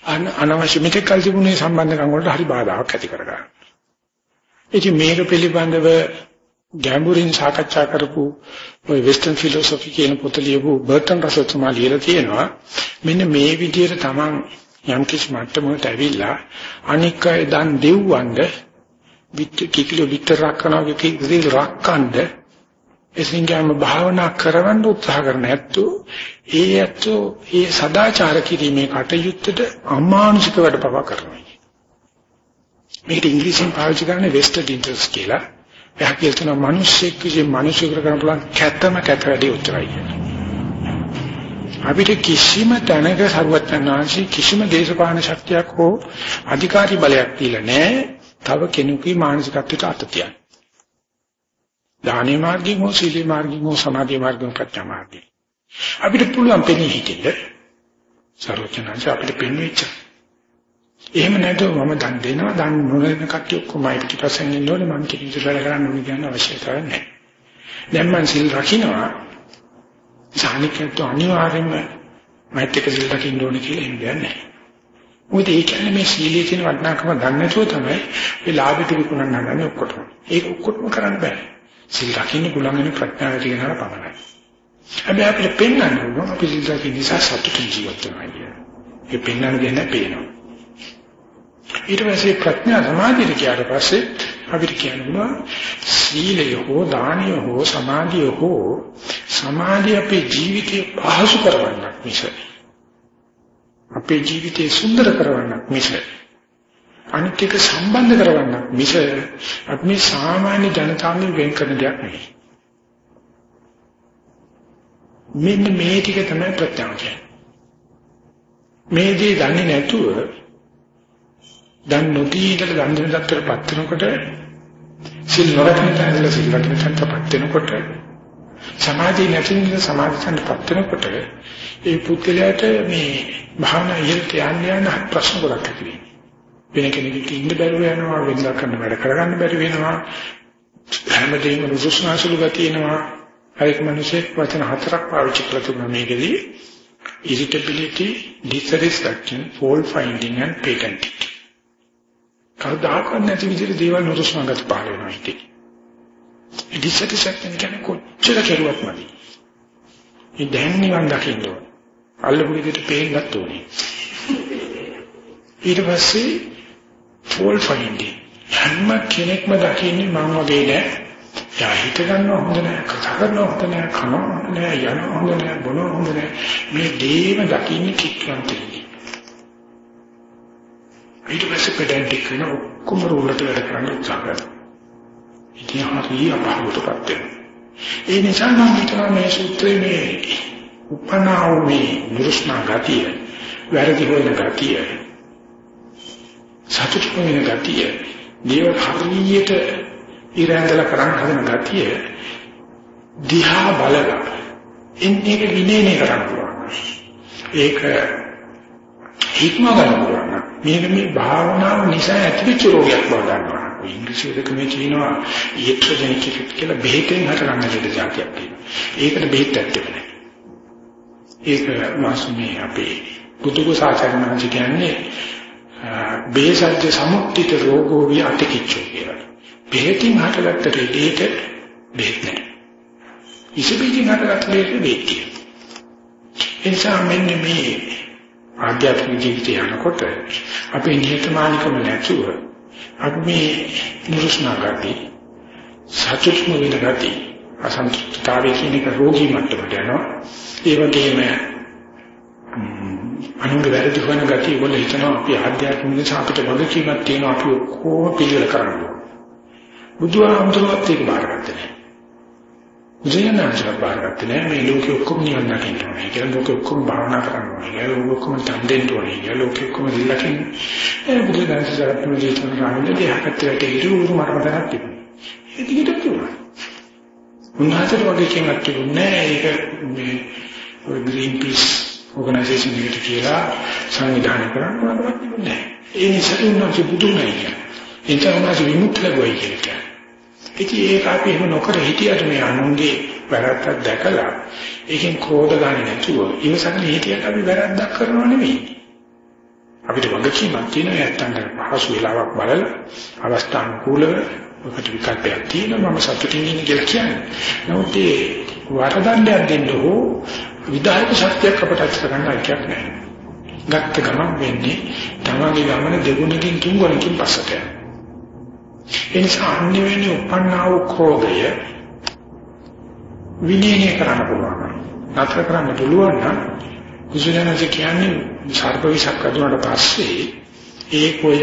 අනවශ්‍ය මෙතෙක් කල් තිබුණේ සම්බන්ධකම් වලට හරි බාධාවක් ඇති කරගන්නවා. ඉතින් මේක පිළිබඳව ගැඹුරින් සාකච්ඡා කරපු ඔය වෙස්ටර්න් ෆිලොසොෆි කියන පොත ලියපු බර්ටන් රසල් තුමා ලියලා තියෙනවා මෙන්න මේ විදිහට Taman යම් කිසි මට්ටමකට ඇවිල්ලා අනික් අය දන් දෙව්වන්ද විත් කිකිලෝ විතර රක්කනවා කිකිලෝ රක්කන්ද එසින්ගම භාවනා කරවන්න උත්සාහ කරන ඇත්තෝ ඒ ඇත්තෝ ඒ සදාචාර කිරීමේ කටයුත්තට අමානුෂික වැඩ පවා කරනවා මේකට ඉංග්‍රීසියෙන් පාවිච්චි කරන්නේ vested interest කියලා. එහා කියලා තියෙනවා මිනිස්සෙක් විසින් මිනිස්සු කරන පුළුවන් කැතම කැත වැඩි උත්තරයි කියලා. අපිට කිසිම තැනක සර්වඥාන්සි කිසිම දේශපාලන ශක්තියක් හෝ අධිකාරී බලයක් දීලා නැහැ. තව කෙනෙකුගේ මානසිකත්වයට අත තියන්න. දානේ මාර්ගයෙන් හෝ සීලේ මාර්ගයෙන් හෝ සමාධි මාර්ගයෙන් ප්‍රඥා මාර්ගයෙන් අපිට පුළුවන් පෙනී හිටින්න සර්වඥාන්සි අපිට පෙන්වෙච්ච එහෙම නැතුව මම දන් දෙනවා දන් නොදෙන කට්ටිය ඔක්කොමයි පිටිපස්සෙන් ඉන්නෝනේ මම කිසි වැඩ කරන්න ඕනේ කියන අවශ්‍යතාවය නැහැ. දැන් මම සිල් රකින්නවා සානිකයට අනිවාර්යයෙන්ම මෛත්‍රික සිල් රකින්න ඕනේ කියලා හිතන්නේ නැහැ. මොකද ඒ කියන්නේ මේ සීලයේ තියෙන වටිනාකම දන්නේ නැතුව තමයි මේ ලාභෙට විකුණන්න හදන්නේ ඔක්කොටම. ඒක ඔක්කොටම කරන්න බෑ. සිල් රකින්න පුළුවන් වෙන ප්‍රඥාව තියෙනවා පමණයි. හැබැයි අපිට පෙන්වන්න ඕන අපි සිල් රකින්න නිසා සතුටින් ජීවත් වෙනවා කියන්නේ. ඒ පෙන්වන්න දෙන්නේ පේනවා. ඊට පස්සේ ප්‍රඥා සමාධියට ගියාට පස්සේ අපිට කියනවා සීලය හෝ දානය හෝ සමාධිය හෝ සමාධිය අපේ ජීවිතය පහසු කරවන්නක් මිස අපේ ජීවිතය සුන්දර කරවන්නක් මිස අනිත් එක සම්බන්ධ කරවන්නක් මිස අපි මේ සාමාන්‍ය ජනතාවගෙන් වෙන් කරන දෙයක් නෙවෙයි. මෙන්න මේ ටික තමයි ප්‍රත්‍යාව කියන්නේ. මේ දේ දන්නේ නැතුව දැන් නොදී ඉඳලා දන් දෙන දත්තරපත් වෙනකොට සිල් නොරකින තැනල සිල් රකින්න තැනටපත් වෙනකොට සමාධිය නැති නිසා සමාධි තැනටපත් වෙනකොට ඒ පුද්ගලයාට මේ භාවනා ඉහළට යන්න යන ප්‍රශ්න ගොඩක් ඇති වෙනවා. වෙන කෙනෙකුට ඉන්න බැරුව යනවා වෙනදා කරන වැඩ කරගන්න බැරි වෙනවා හැමදේම රුසුස්නාසුළු ගතියනවා අයෙක් මිනිසෙක් වචන හතරක් පාවිච්චි කරලා තිබුණා මේකෙදී irritability dissatisfaction fault finding and patenting කවදාකවත් නැති විදිහට දේවල් නුරුස්නාගත පහල වෙනවා ඉතින්. ඉදිසටිසෙක්ටන් කියන්නේ කොච්චර කෙරුවත් මදි. මේ දැන් නිවන් දකින්න ඕන. අල්ලපු විදිහට පේන්නත් ඕනේ. ඊට පස්සේ ෆෝල් ෆයින්ඩින් හැම කෙනෙක්ම දකින්නේ මම වගේ නෑ. යා හිත ගන්න හොඳ නෑ, කතා කරන හොඳ නෑ, කන හොඳ නෑ, යන හොඳ නෑ, බොන හොඳ නෑ. මේ දේම දකින්නේ කික්වන්තයි. ඊට පස්සේ පෙඩැන්ටික් වෙන ඔක්කොම රෝලට වැඩ කරන්න උත්සාහ කරනවා. ඉතින් හරිය අපහසුතාවපත් වෙනවා. ඒ නිසා නම් හිතනවා මේ සූත්‍රයේ මේ උපනාව මේ නිරුෂ්ණා ගතිය, වැරදි හොයන ගතිය, සතුට වෙන ගතිය, දේව හරියට ඉරැඳලා කරන්න හදන ගතිය දිහා බලලා එන්නේ විනයනේ කරන්න පුළුවන්. ඒක හික්ම ගන්න පුළුවන්. මේක මේ භාවනාව නිසා ඇතිවෙච්ච රෝගයක් බව දන්නවා. ඉංග්‍රීසියක මේ කියනවා ඊට්‍රොජෙනික් ඉෆෙක්ට් කියලා බෙහෙතෙන් හටගන්න දෙයක් જાතියක් තියෙනවා. ඒකට බෙහෙත් ඇත්තේ නැහැ. ඒක මාසුමේ අපේ බුදුගුසාචරණ කියන්නේ බේසජ්‍ය සමුක්තිත රෝගෝ විය අතිකිච්චෝ කියලා. බෙහෙතින් හටගත්ත දෙයකට බෙහෙත් නැහැ. ඉසිබීජින් හටගත්ත දෙයකට බෙහෙත් තියෙනවා. එනිසා මෙන්න මේ ආධ්‍යාත්මික ජීවිතය යනකොට අපේ නිහතමානීකම නැතුව අපි මේ නිරුස්නා ගති සතුටුම වෙන ගති අසන්තුෂ්ඨතාවයේ කියන එක රෝගී මට්ටමට යනවා ඒ වගේම අනුන්ගේ වැරදි හොයන ගති වල හිතනවා අපි ආධ්‍යාත්මික නිසා අපිට වගකීමක් තියෙනවා අපි ඔක්කොම පිළිවෙල කරන්න බුදුහාමුදුරුවෝත් ඒක බාරගත්තේ නැහැ. ජීවනාංශය බාරගත්තේ නෑ මේ ලෝකෙ ඔක්කොම නිවන් දකින්න ඕනේ. කියලා ලෝකෙ ඔක්කොම භාවනා කරන්න ඕනේ. කියලා ලෝකෙ ඔක්කොම තන් දෙන්න ඕනේ. කියලා ලෝකෙ ඔක්කොම දිලකින් ඒ බුදුදහම සරත්න ජීවිතන රාමයේ දෙහකට ඉරු උරු මරමතක් තිබුණා. ඒ දිගට තිබුණා. උන්වහන්සේට වගේ කෙනෙක් තිබුණේ ඒක මේ ඔය ග්‍රීන් පීස් ඕගනයිසේෂන් එකට කියලා සංවිධානය කරන්න මොනවද තිබුණේ ඒ නිසා උන්වහන්සේ බුදු නැහැ ඒ නිසා උන්වහන්සේ විමුක්ත ලැබුවයි කියලා ඉතින් ඒක අපි එහෙම නොකර හිටියට මේ අනුන්ගේ වැරද්දක් දැකලා ඒකෙන් ක්‍රෝධ ගන්න නැතුව ඉවසන්නේ හිටියට අපි වැරද්දක් කරනව නෙමෙයි. අපිට වගකීමක් තියෙනවා. නැත්තම් පහසු වෙලාවක් බලලා අවස්ථානුකූලව ඔකට විකල්පයක් තියෙනවා. මම සතුටින් ඉන්නේ කියලා කියන්නේ. නමුත් ඒ වරදණ්ඩයක් දෙන්න හෝ විදායක ශක්තියක් අපට අත්ද ගන්න අයිතියක් නැහැ. ගත්ත ගමන් වෙන්නේ තමන්ගේ ගමන දෙගුණකින් තුන් ගුණකින් පස්සට යනවා. ඒ නිසා අන්‍යවෙනි උපන්නා වූ ක්‍රෝධය විනීනය කරන්න පුළුවන්. නතර කරන්න පුළුවන් නම් කුසලනස කියන්නේ සර්ප විසක් අදුනට පස්සේ ඒ කොය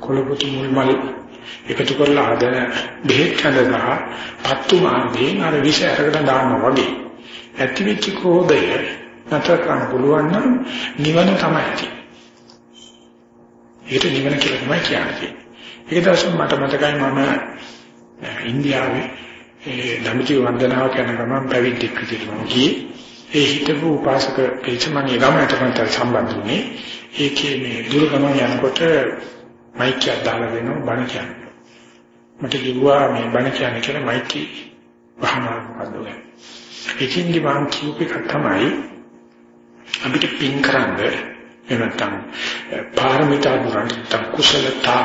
කොළපොතු මුල් මල් එකතු කරලා හදන බෙහෙත් කඳලා පත්තු මාර්ගයෙන් අර විෂ අරගෙන දානවා වගේ ඇති වෙච්ච ක්‍රෝධය නතර කරන්න පුළුවන් නම් නිවන තමයි තියෙන්නේ. ඒකට නිවන කියලා තමයි කියන්නේ. ඒක දවසක් මට මතකයි මම ඉන්දියාවේ ඒ ධම්මික වන්දනාව කරන ගමන් පැවිද්දෙක් විදිහට මම ගියේ. ඒ හිටපු උපාසක පිරිසමගේ ගමකට මට සම්බන්ධ වුණේ. ඒකේ මේ දුර ගමන යනකොට මයික් එකක් දාලා දෙනවා බණ කියන්නේ. මට කිව්වා මේ බණ කියන්නේ කියලා මයික් එක වහනවා මොකද්ද ඔය. ඒකින්දි මම කියූප එක තමයි අපිට පින් කරන්නේ එනතම් පාරමිතා දුරන්ට කුසලතා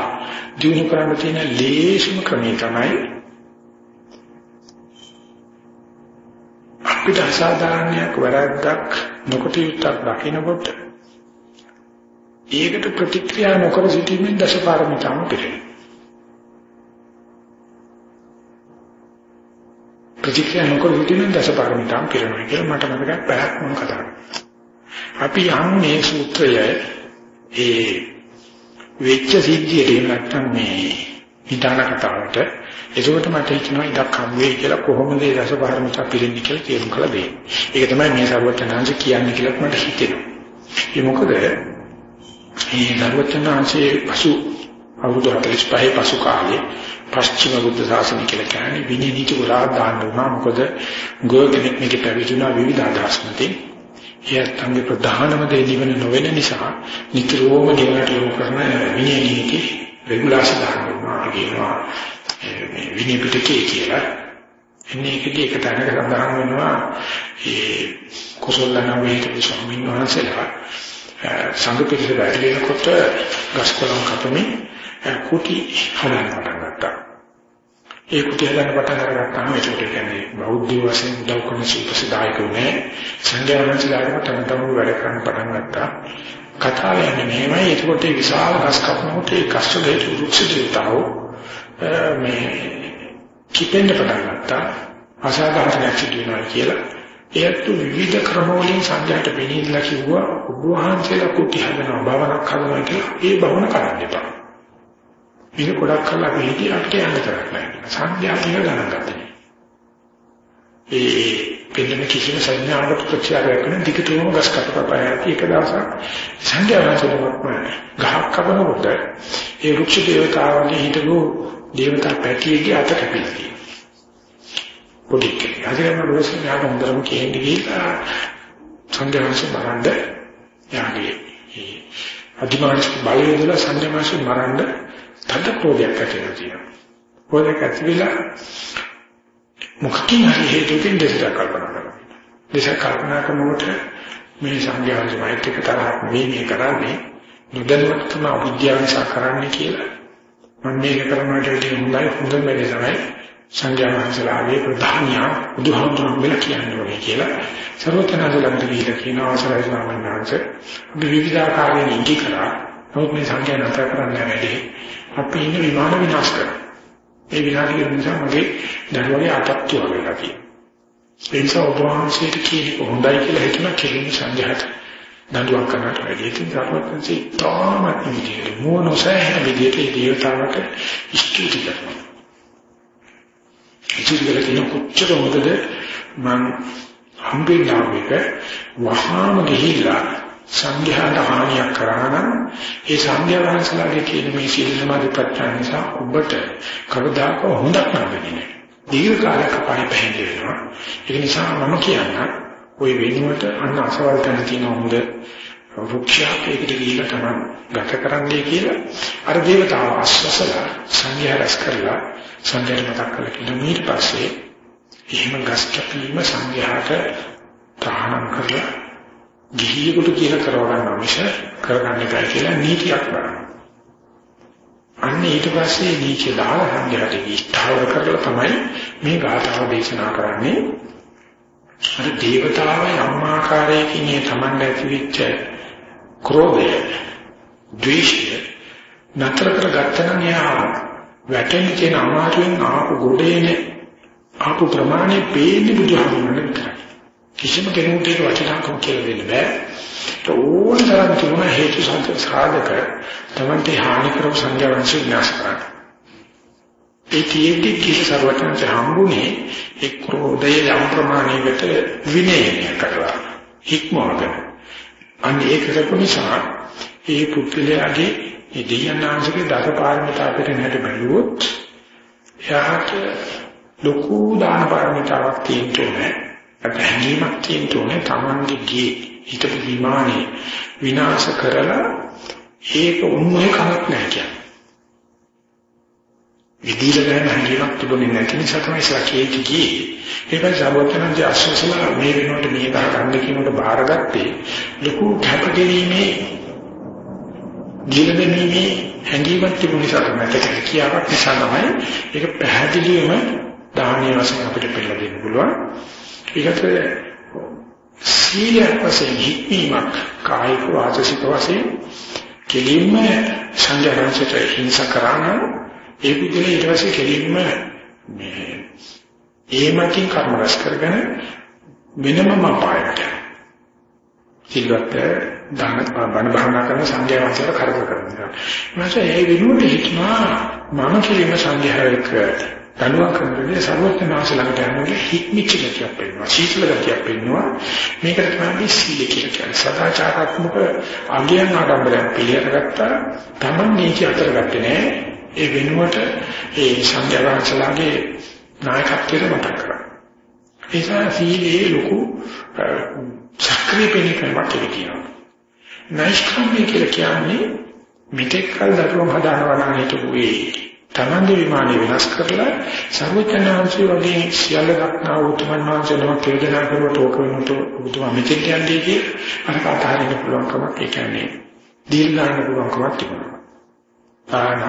දිනු කරන්න තියෙන ලේසිම ක්‍රමය තමයි අපිට අසාධාරණයක් වැරද්දක් නොකොට යුක්තක් දකින්නකොට ඒකට ප්‍රතික්‍රියා නොකර සිටීමෙන් දසපාරමිතාම පිළිගන්න. ප්‍රතික්‍රියා නොකර සිටීමෙන් දසපාරමිතාම පිළිගන්න කියලා මට මතකයි පැයක් මම කතා කරා. අපි යම් මේ සූත්‍රය ඒ වෙච්ච සිද්ධියට නැත්තම් මේ හිතාන කතාවට එතකොට මට හිතෙනවා ඉඩක් හම් වෙයි කියලා කොහොමද ඒ රසභාරමිතා පිළිෙන්නේ කියලා තේරුම් කළ දෙන්නේ. ඒක තමයි මේ සර්වඥාන්සේ කියන්නේ කියලා මට හිතෙනවා. ඒ මොකද මේ සර්වඥාන්සේ පසු අවුරුදු 45 පසු කාලේ පස්චිම බුද්ධ ශාසනය කියලා කියන්නේ විනී නීති වල දාන්න උනා මොකද ගෝකෙනෙක් මේක පැවිදුණා විවිධ අදහස් මතින්. එයත්ගේ ප්‍රධානම දේ නිවන නොවන නිසා නිතරම නිවනට යොමු කරන විනය නීති රෙගුලාසි දානවා කියනවා. මේ විනය පිටකේ කියලා. එන්නේ ඒකදී එක තැනක සඳහන් වෙනවා ඒ කුසලන වේදික ස්වාමීන් වහන්සේලා සංඝ පිරිස වැඩිවෙනකොට ගස්කොලන් කපමින් කුටි හදන්න පටන් ගත්තා. ඒ කුටි හදන්න පටන් අරගත්තාම ඒකට කියන්නේ බෞද්ධ වශයෙන් උදව් කරන සුපසදායක උනේ සංඝයා වහන්සේලාට තම තමන් වැඩ කරන්න පටන් ගත්තා. කතාව යන්නේ මෙහෙමයි ඒකට විශාල ගස් කපනකොට ඒ කස්සලේ රුක්ෂ දේතාවෝ මේ කිපෙන්න පටන් ගත්තා. අසාධාරණයක් සිදු වෙනවා කියලා. ඒත් විවිධ ක්‍රමවලින් සංඝයාට පෙනීලා කිව්වා ඔබ වහන්සේලා කුටි හදනවා භවනක් හදනවා කියලා ඒ භවන කරන්න එපා. මේක ගොඩක් කළා අපි හිතේ අපිට යන්න තරක් නැහැ. සංඥා කියන ගණන් ගන්න. ඒ පිළිම කිසිම සංඥාවක් ප්‍රතිචාරයක් කරන දිගටම ගස් කපපා යති එක දවසක් සංඥාවසලක් ගහක් කපනකොට ඒ වෘක්ෂ දේවතාවගේ හිටපු දේවතා පැටියගේ අත කැපිලා පොඩි කෙනෙක්. අදම රෝසන් යාට හොඳටම කියන්නේ ගිහිල්ලා සංඥාවස බලන්න යාගේ අධිමානසික බලය වල සංඥාවස මරන්න තද ක්‍රෝධයක් ඇති වෙනවා තියෙනවා. ක්‍රෝධයක් ඇති වෙලා මොකකින් හරි හේතුකින් දෙසට කල්පනා කරනවා. දෙස කල්පනා කරනකොට මේ සංඥාවේ මෛත්‍රික තරහ මේ මේ කරන්නේ නොදැනුවත්වම අවිද්‍යාව නිසා කරන්නේ කියලා. මම මේක කරනකොට ඉතින් හොඳයි හොඳම වැඩේ තමයි සංඥාවන්සලාගේ ප්‍රධානිය බුදුහාමුදුරුවෝ මෙල කියන්නේ කියලා. සර්වතනසලන්ට දීලා කියන අවසරයි ස්වාමීන් වහන්සේ. අපි විවිධාකාරයෙන් ඉඟි කරා. නමුත් මේ සංඥා නැතර කරන්න වැඩි. අපි ඉන්න විමාන විනාශ කරනවා. ඒ විනාශ කිරීම නිසා මගේ දරුවගේ අතත්තු වෙලා තියෙනවා. ඒ නිසා ඔබ වහන්සේට කියන්නේ හොඳයි කියලා හිතන කෙලින් සංජාත දඬුවම් කරනට වැඩි ඉතින් සර්වඥන්සේ තාමත් විදියට මොනසෑ විදියට ඒ දේවතාවට ස්තුති කරනවා. ඉතිරිගල කියන කොච්චර මොකද මං හම්බෙන්නා එක වහාම ගිහිල්ලා සංඝයාට හානියක් කරා නම් ඒ සංඝයා වහන්සේලාගේ කියන මේ සීල සමාධි ප්‍රඥා නිසා ඔබට කවදාක හොඳක් නැවෙන්නේ. දීර්ඝ කාලයක් අපාය පැහැදිලි වෙනවා. ඒක නිසා මම කියන්න ওই වෙනුවට අන්න අසවල් තැන තියෙන හොඳ වෘක්ෂයක් ඒකට ගිහිල්ලා තමයි ගත කරන්නේ කියලා අර දේවතාව අස්වසලා සංඝයා රැස් කරලා සංඝයා මතක් කරලා කියන ඊට පස්සේ එහෙම ගස් කැපීම සංඝයාට තහනම් කරලා ගිහියෙකුට කියලා කරව ගන්න මිස කරගන්න බෑ කියලා නීතියක් කරනවා. අන්න ඊට පස්සේ නීච දාලා සංඝයාට ඉස්තාවර කරලා තමයි මේ ගාථාව දේශනා කරන්නේ. අර දේවතාවයි අම්මාකාරයකින් මේ Taman ඇතිවෙච්ච ක්‍රෝධය, ද්වේෂය නතර කරගත්තනම් යා වැටෙන කියන අමාරුවෙන් ආපු ගොඩේනේ ආපු ප්‍රමාණය පේන්නේ බුදුහාමුදුරනේ විතරයි. කිසිම කෙනෙකුට ඒක වචනකම් කියලා දෙන්න බෑ. ඕන තරම් තුන හේතු සාධක තමන්ට හානි කරව සංඥා වංශ විනාශ කරන්න. ඒ තියෙද්දි කිසි සර්වඥන්ට හම්බුනේ ඒ ක්‍රෝධය යම් ප්‍රමාණයකට විනයනය කරලා හික්මවගෙන. අන්න ඒක කරපු නිසා ඒ පුද්ගලයාගේ ඒ දෙයනාංශගේ දසපාරමිතා අපිට නැට බැලුවොත් එයාට ලොකු දාන පාරමිතාවක් තියෙන්නේ අත හැඟීමක් තියෙන්නේ තමන්ගේ ගේ හිතපු විමානේ විනාශ කරලා ඒක උන්වයි කමක් නැහැ කියන්නේ. විදිල ගන්න හැඟීමක් තිබුණේ නැති නිසා තමයි සකේටි ගියේ. ඒකයි සබෝතනන්ගේ අශ්වසලා මේ වෙනකොට මේ දහ ගන්න කියනකොට බාරගත්තේ ලොකු කැපකිරීමේ ජීවදෙනීමේ හැඟීමක් තිබුණ නිසා තමයි කියාවක් නිසා තමයි ඒක පැහැදිලිවම දානීය වශයෙන් අපිට පෙන්නලා දෙන්න පුළුවන්. ඒකට සීලයක් වශයෙන් හික්මීමක් කායික වාචසික වශයෙන් කෙලින්ම සංජානනයට හිංසා කරන ඒ පුදුලේ ඊට පස්සේ කෙලින්ම මේ ඒමකින් කර්ම රැස් කරගෙන වෙනම අපායට සිල්වත් දාන බණ භාවනා කරන සංඝයා වහන්සේලා කරදර කරනවා. එනිසා ඒ වෙනුවට හිතනවා මම කිරීම සංඝයාවක දනුවක් කරනකොට සර්වඥාන්ස ළඟට යනකොට හික්මිච්ච ගතියක් වෙනවා. සීතල ගතියක් වෙනවා. මේකට තමයි සීල කියලා කියන්නේ. සදාචාරාත්මක අගයන් ආඩම්බරයක් පිළිඅරගත්තා. Taman මේක අතරගත්තේ නෑ. ඒ වෙනුවට ඒ සංඝයාන්සලාගේ නායකත්වයට මතක් කරා. ඒ නිසා සීලේ ලොකු සක්‍රීය පිළිකමක් කියනවා. නෛෂ්ක්‍රම්‍ය කියලා කියන්නේ මෙතෙක් කල දරුවම් හදානවා නම් හිතුවේ තමන්ගේ විමානය වෙනස් කරලා සර්වඥාන්සේ වගේ සියල්ල දක්නා උතුමන් වහන්සේනම තේජනා කරුවට ඕක වෙනට උතුමන් මෙතෙන් යන්නේ කිය අර කතාරින්න පුළුවන්කමක් ඒ කියන්නේ දීර්ඝාන පුළුවන්කමක් තිබුණා. ආන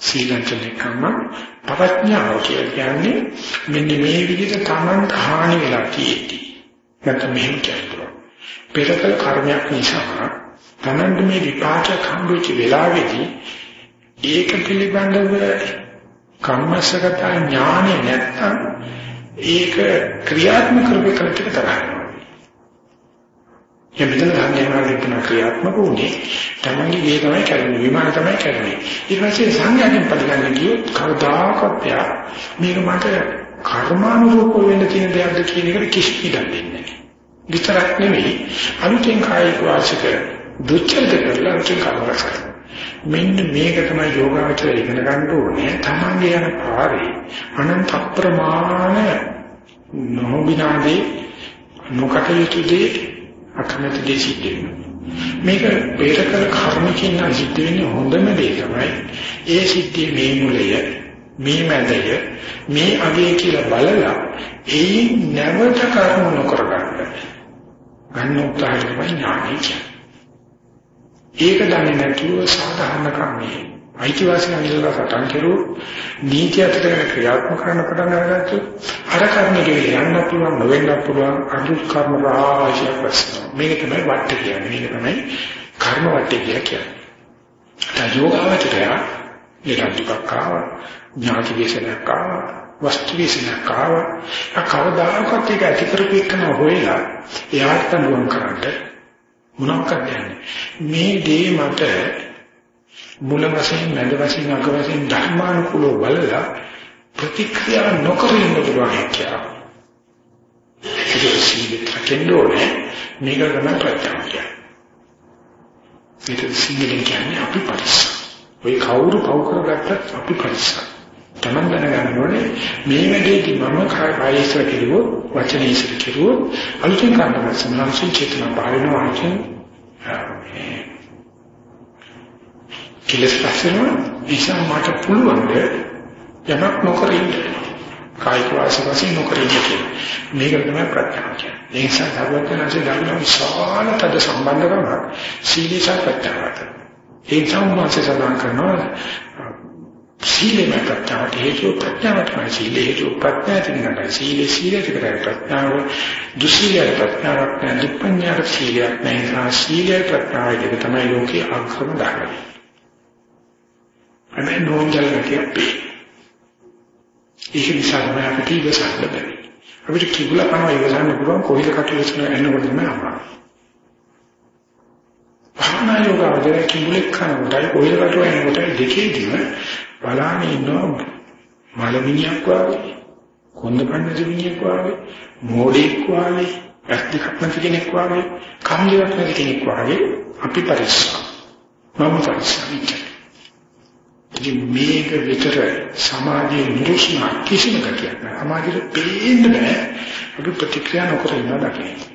සීලංචලකම පවඥාව කියන්නේ මෙන්න මේ විදිහට තමන් හානි වෙලා තියෙද්දි නැත්නම් මෙහෙම කියනවා. පෙරකල කර්මයක් නිසා තමන්ට මේ විපාක හම්බෙච්ච වෙලාවේදී ඒක පිළිබඳව කම්මස්සගත ඥානෙ නැත්තම් ඒක ක්‍රියාත්මක කරපෙකට තරහයි. ඒ මෙතන සංඥාවලින් තුන ක්‍රියාත්මක වුණේ තමන්ගේ දේ තමයි කරන්නේ විමාන තමයි කරන්නේ. ඊට පස්සේ සංඥාවෙන් පිළිගන්න ගියොත් කවදාකවත් යා මේක මට කර්මානුරූප වෙන්න තියෙන දෙයක්ද කියන එකට කිසි ඉඩක් දෙන්නේ නැහැ. විතරක් නෙමෙයි අලුතෙන් කායික වාසික දුච්චරිත කරලා අලුතෙන් කර්මරස කරනවා. මෙන්න මේක තමයි යෝගාවචරය ඉගෙන ගන්න ඕනේ. තමන්ගේ යන පාරේ අනන්ත ප්‍රමාණ නොබිනාදී නොකටයුතුදී අකමැතිදී සිද්ධ මේක බේරකල කර්මකින් නම් සිද්ධ වෙන්නේ හොඳම දේ තමයි. ඒ සිද්ධිය මේ මුලය, මේ මැදය, මේ අගය කියලා බලලා ඒ නැවත කර්ම නොකර ගන්න. ගන්න උත්සාහය තමයි ඥානය කියන්නේ. ඒක දන්නේ නැතුව සාධාරණ කම්මේ අයිතිවාසිකම් ඉල්ලලා සටන් කෙරුවොත් නීති අතරේ ක්‍රියාත්මක කරන පටන් අරගත්තොත් අර කර්මයේ යන්න පුළුවන් නොවෙන්න පුළුවන් අනුත් කර්ම රාශියක් ප්‍රශ්න මේක තමයි වට්ට කියන්නේ. මේක තමයි කර්ම වට්ටේ කියලා කියන්නේ. දැන් යෝගාවචරය නිරන්තරක ආව ඥාති විශේෂයක් ආව වස්තු විශේෂයක් ආව. කවදාකවත් ඒක ඇති කරපු එකම හොයලා එයාට තනුවම් කරන්නේ මොනවක්ද කියන්නේ මේ දේ මට මුල වශයෙන් මැද වශයෙන් අග වශයෙන් ධර්මානුකූලව බලලා ප්‍රතික්‍රියා නොකර ඉන්න පුළුවන් කියලා. ඒක සීලෙත් රැකෙන්නෝනේ මේක තමයි ප්‍රත්‍යක්ෂ කියන්නේ. ඒක සීලෙන් කියන්නේ අපි පරිස්සම්. ඔය කවුරු පව කරගත්තත් අපි පරිස්සම්. තමන් දැනගන්න ඕනේ. මේ වැඩේදී මම කායයිසර කෙරුවොත් වචනයිසර කෙරුවොත් අලුතෙන් කරන්න සම්මාංශික චේතනා පාරිනවා කියන්නේ කිලස් පස්සෙන නිසා මට පුළුවන් යමක් නොකර ඉන්න. කායික වාසික වශයෙන් නොකර ඉන්න මේක තමයි ප්‍රඥාව කියන්නේ. ඒ නිසා ධර්මඥාන්සේ ධර්ම විශාල තද සම්බන්ධකමක් සීලී සත්‍යයට. ඒ සම්මාසේ සඳහන් කරනවා සීලේ ප්‍රත්‍යාවට හේතු ප්‍රත්‍යාවට තමයි සීලේ හේතු ප්‍රත්‍යාවට නිකන් සීලේ සීලේ කරේ ප්‍රත්‍යාව දුසීලේ ප්‍රත්‍යාවක් නෑ දුප්පඤ්ඤාර සීලයක් නෑ සීලේ ප්‍රත්‍යාවයි දෙක තමයි ලෝකේ අග්‍රම ධර්ම. අනේ නෝන්ජල් නැතිවෙයි. ඒක නිසා තමයි අපිට ඉවසන්න බැරි. අපිට කිව්ලා කරනවා ඉවසන්න පුළුවන් කොහෙද කටයුතු කරන එන්නකොට තමයි අමාරු. භාවනා යෝගාවදේ කිඹුලෙක් කනකොටයි කොහෙද කටුව එනකොටයි දෙකේදීම බලාගෙන ඉන්නවා මලමිණියක් වගේ කොන්දපන්න දෙවිනියක් වගේ මෝඩෙක් වගේ ඇස්තිකක් නැති කෙනෙක් වගේ කම්ලියක් නැති කෙනෙක් වගේ අපි පරිස්සම්. මම පරිස්සම් ඉතින් මේක විතර සමාජයේ නිරුෂ්ණ කිසිම කතියක් නැහැ. සමාජෙට පේන්න බෑ. අපි ප්‍රතික්‍රියා නොකර ඉන්නවා දකින්න.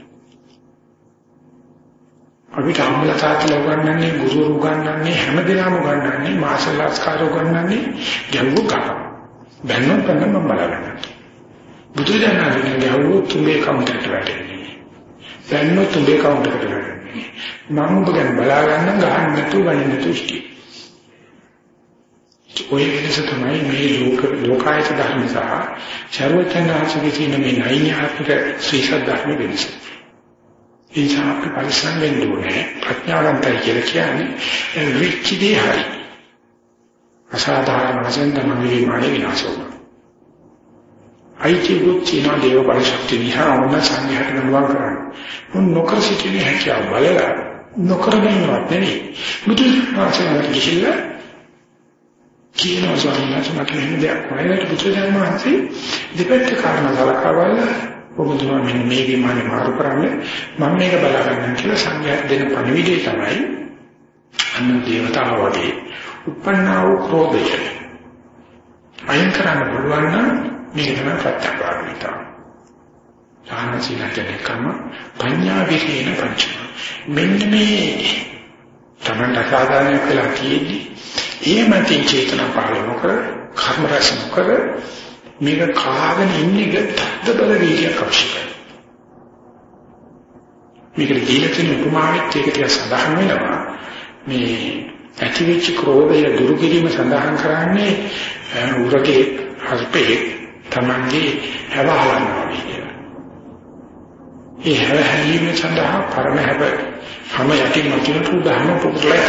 අපිට අම්මලා තාත්තලා උගන්වන්නේ ගුරු උගන්වන්නේ හැමදේම උගන්වන්නේ මාෂල් ආර්ට්ස් කාර්ය උගන්වන්නේ ගැව්ව කන. බැන්නොත් තමයි මම බලන්නේ. බුදුදහමේ ගැව්ව තුඹේ කවුන්ටරට වැටෙන්නේ. බැන්නොත් තුඹේ කවුන්ටරට වැටෙන්නේ. මම ඔබ ගැන බලා ගන්න ගහන්න නැතුව ගන්න නැතුව ඉස්කි. ඔය වෙනස තමයි මේ ලෝක ලෝකායත ධර්ම සහ ਸਰවචනාචිකේ තියෙන මේ නයින්‍යාත්මක ශ්‍රී සද්ධර්ම වෙනස. ඒ නිසා අපි පරිස්සම් වෙන්න ඕනේ. ප්‍රඥාවන්තයි කියලා කියන්නේ විච්චිදී හරි. අසාධාරණ වශයෙන් තමයි මානේ විනාශ වෙනවා අයිති බුද්ධින දේව පරිශක්ති විහා වුණ සංඝයාට ගනුවන් කරන්නේ. මොන නොකර සිටින හැකියාව බලලා නොකර ගන්නවත් නෙවෙයි බුදු වාසනාවට ගිහිල්ලා කියනවා ස්වාමීන් වහන්සේ මට මෙන්න දෙයක් වයින්ට බුදු දහම දෙපැත්ත කාරණා සලකා බලලා ඔබතුමා මෙන්න මේ විමානේ මාරු කරන්නේ මම මේක බලා ගන්න කියලා සංඥා දෙන පණිවිඩය තමයි අන්න දේවතාව වගේ උපන්නා වූ ක්‍රෝධය. අයින් කරන්න පුළුවන් නම් මේක තමයි ප්‍රත්‍යක්ෂ සානසීලකම පඤ්ඤා විහේන පංචම. මෙන්න මේ තමන් අසාධාරණ කළා කියෙද්දි ඒ මතින් චේතනා පාලන කර කර්ම රැස් කර මේක කාගෙන ඉන්නේ තද්ද බල වීර්යයක් අවශ්‍යයි. මේකට දීලා තියෙන උපමාවෙත් ඒක ටික සඳහන් වෙනවා. මේ ඇතිවෙච්ච ක්‍රෝධය දුරු කිරීම සඳහන් කරන්නේ උරගේ හස්පේ තමන්ගේ හැවහලනවා කියලා. ඒ හැවහැලීම සඳහා පරම හැව හැම යටින් නොකින පුදාන පුදුලයි.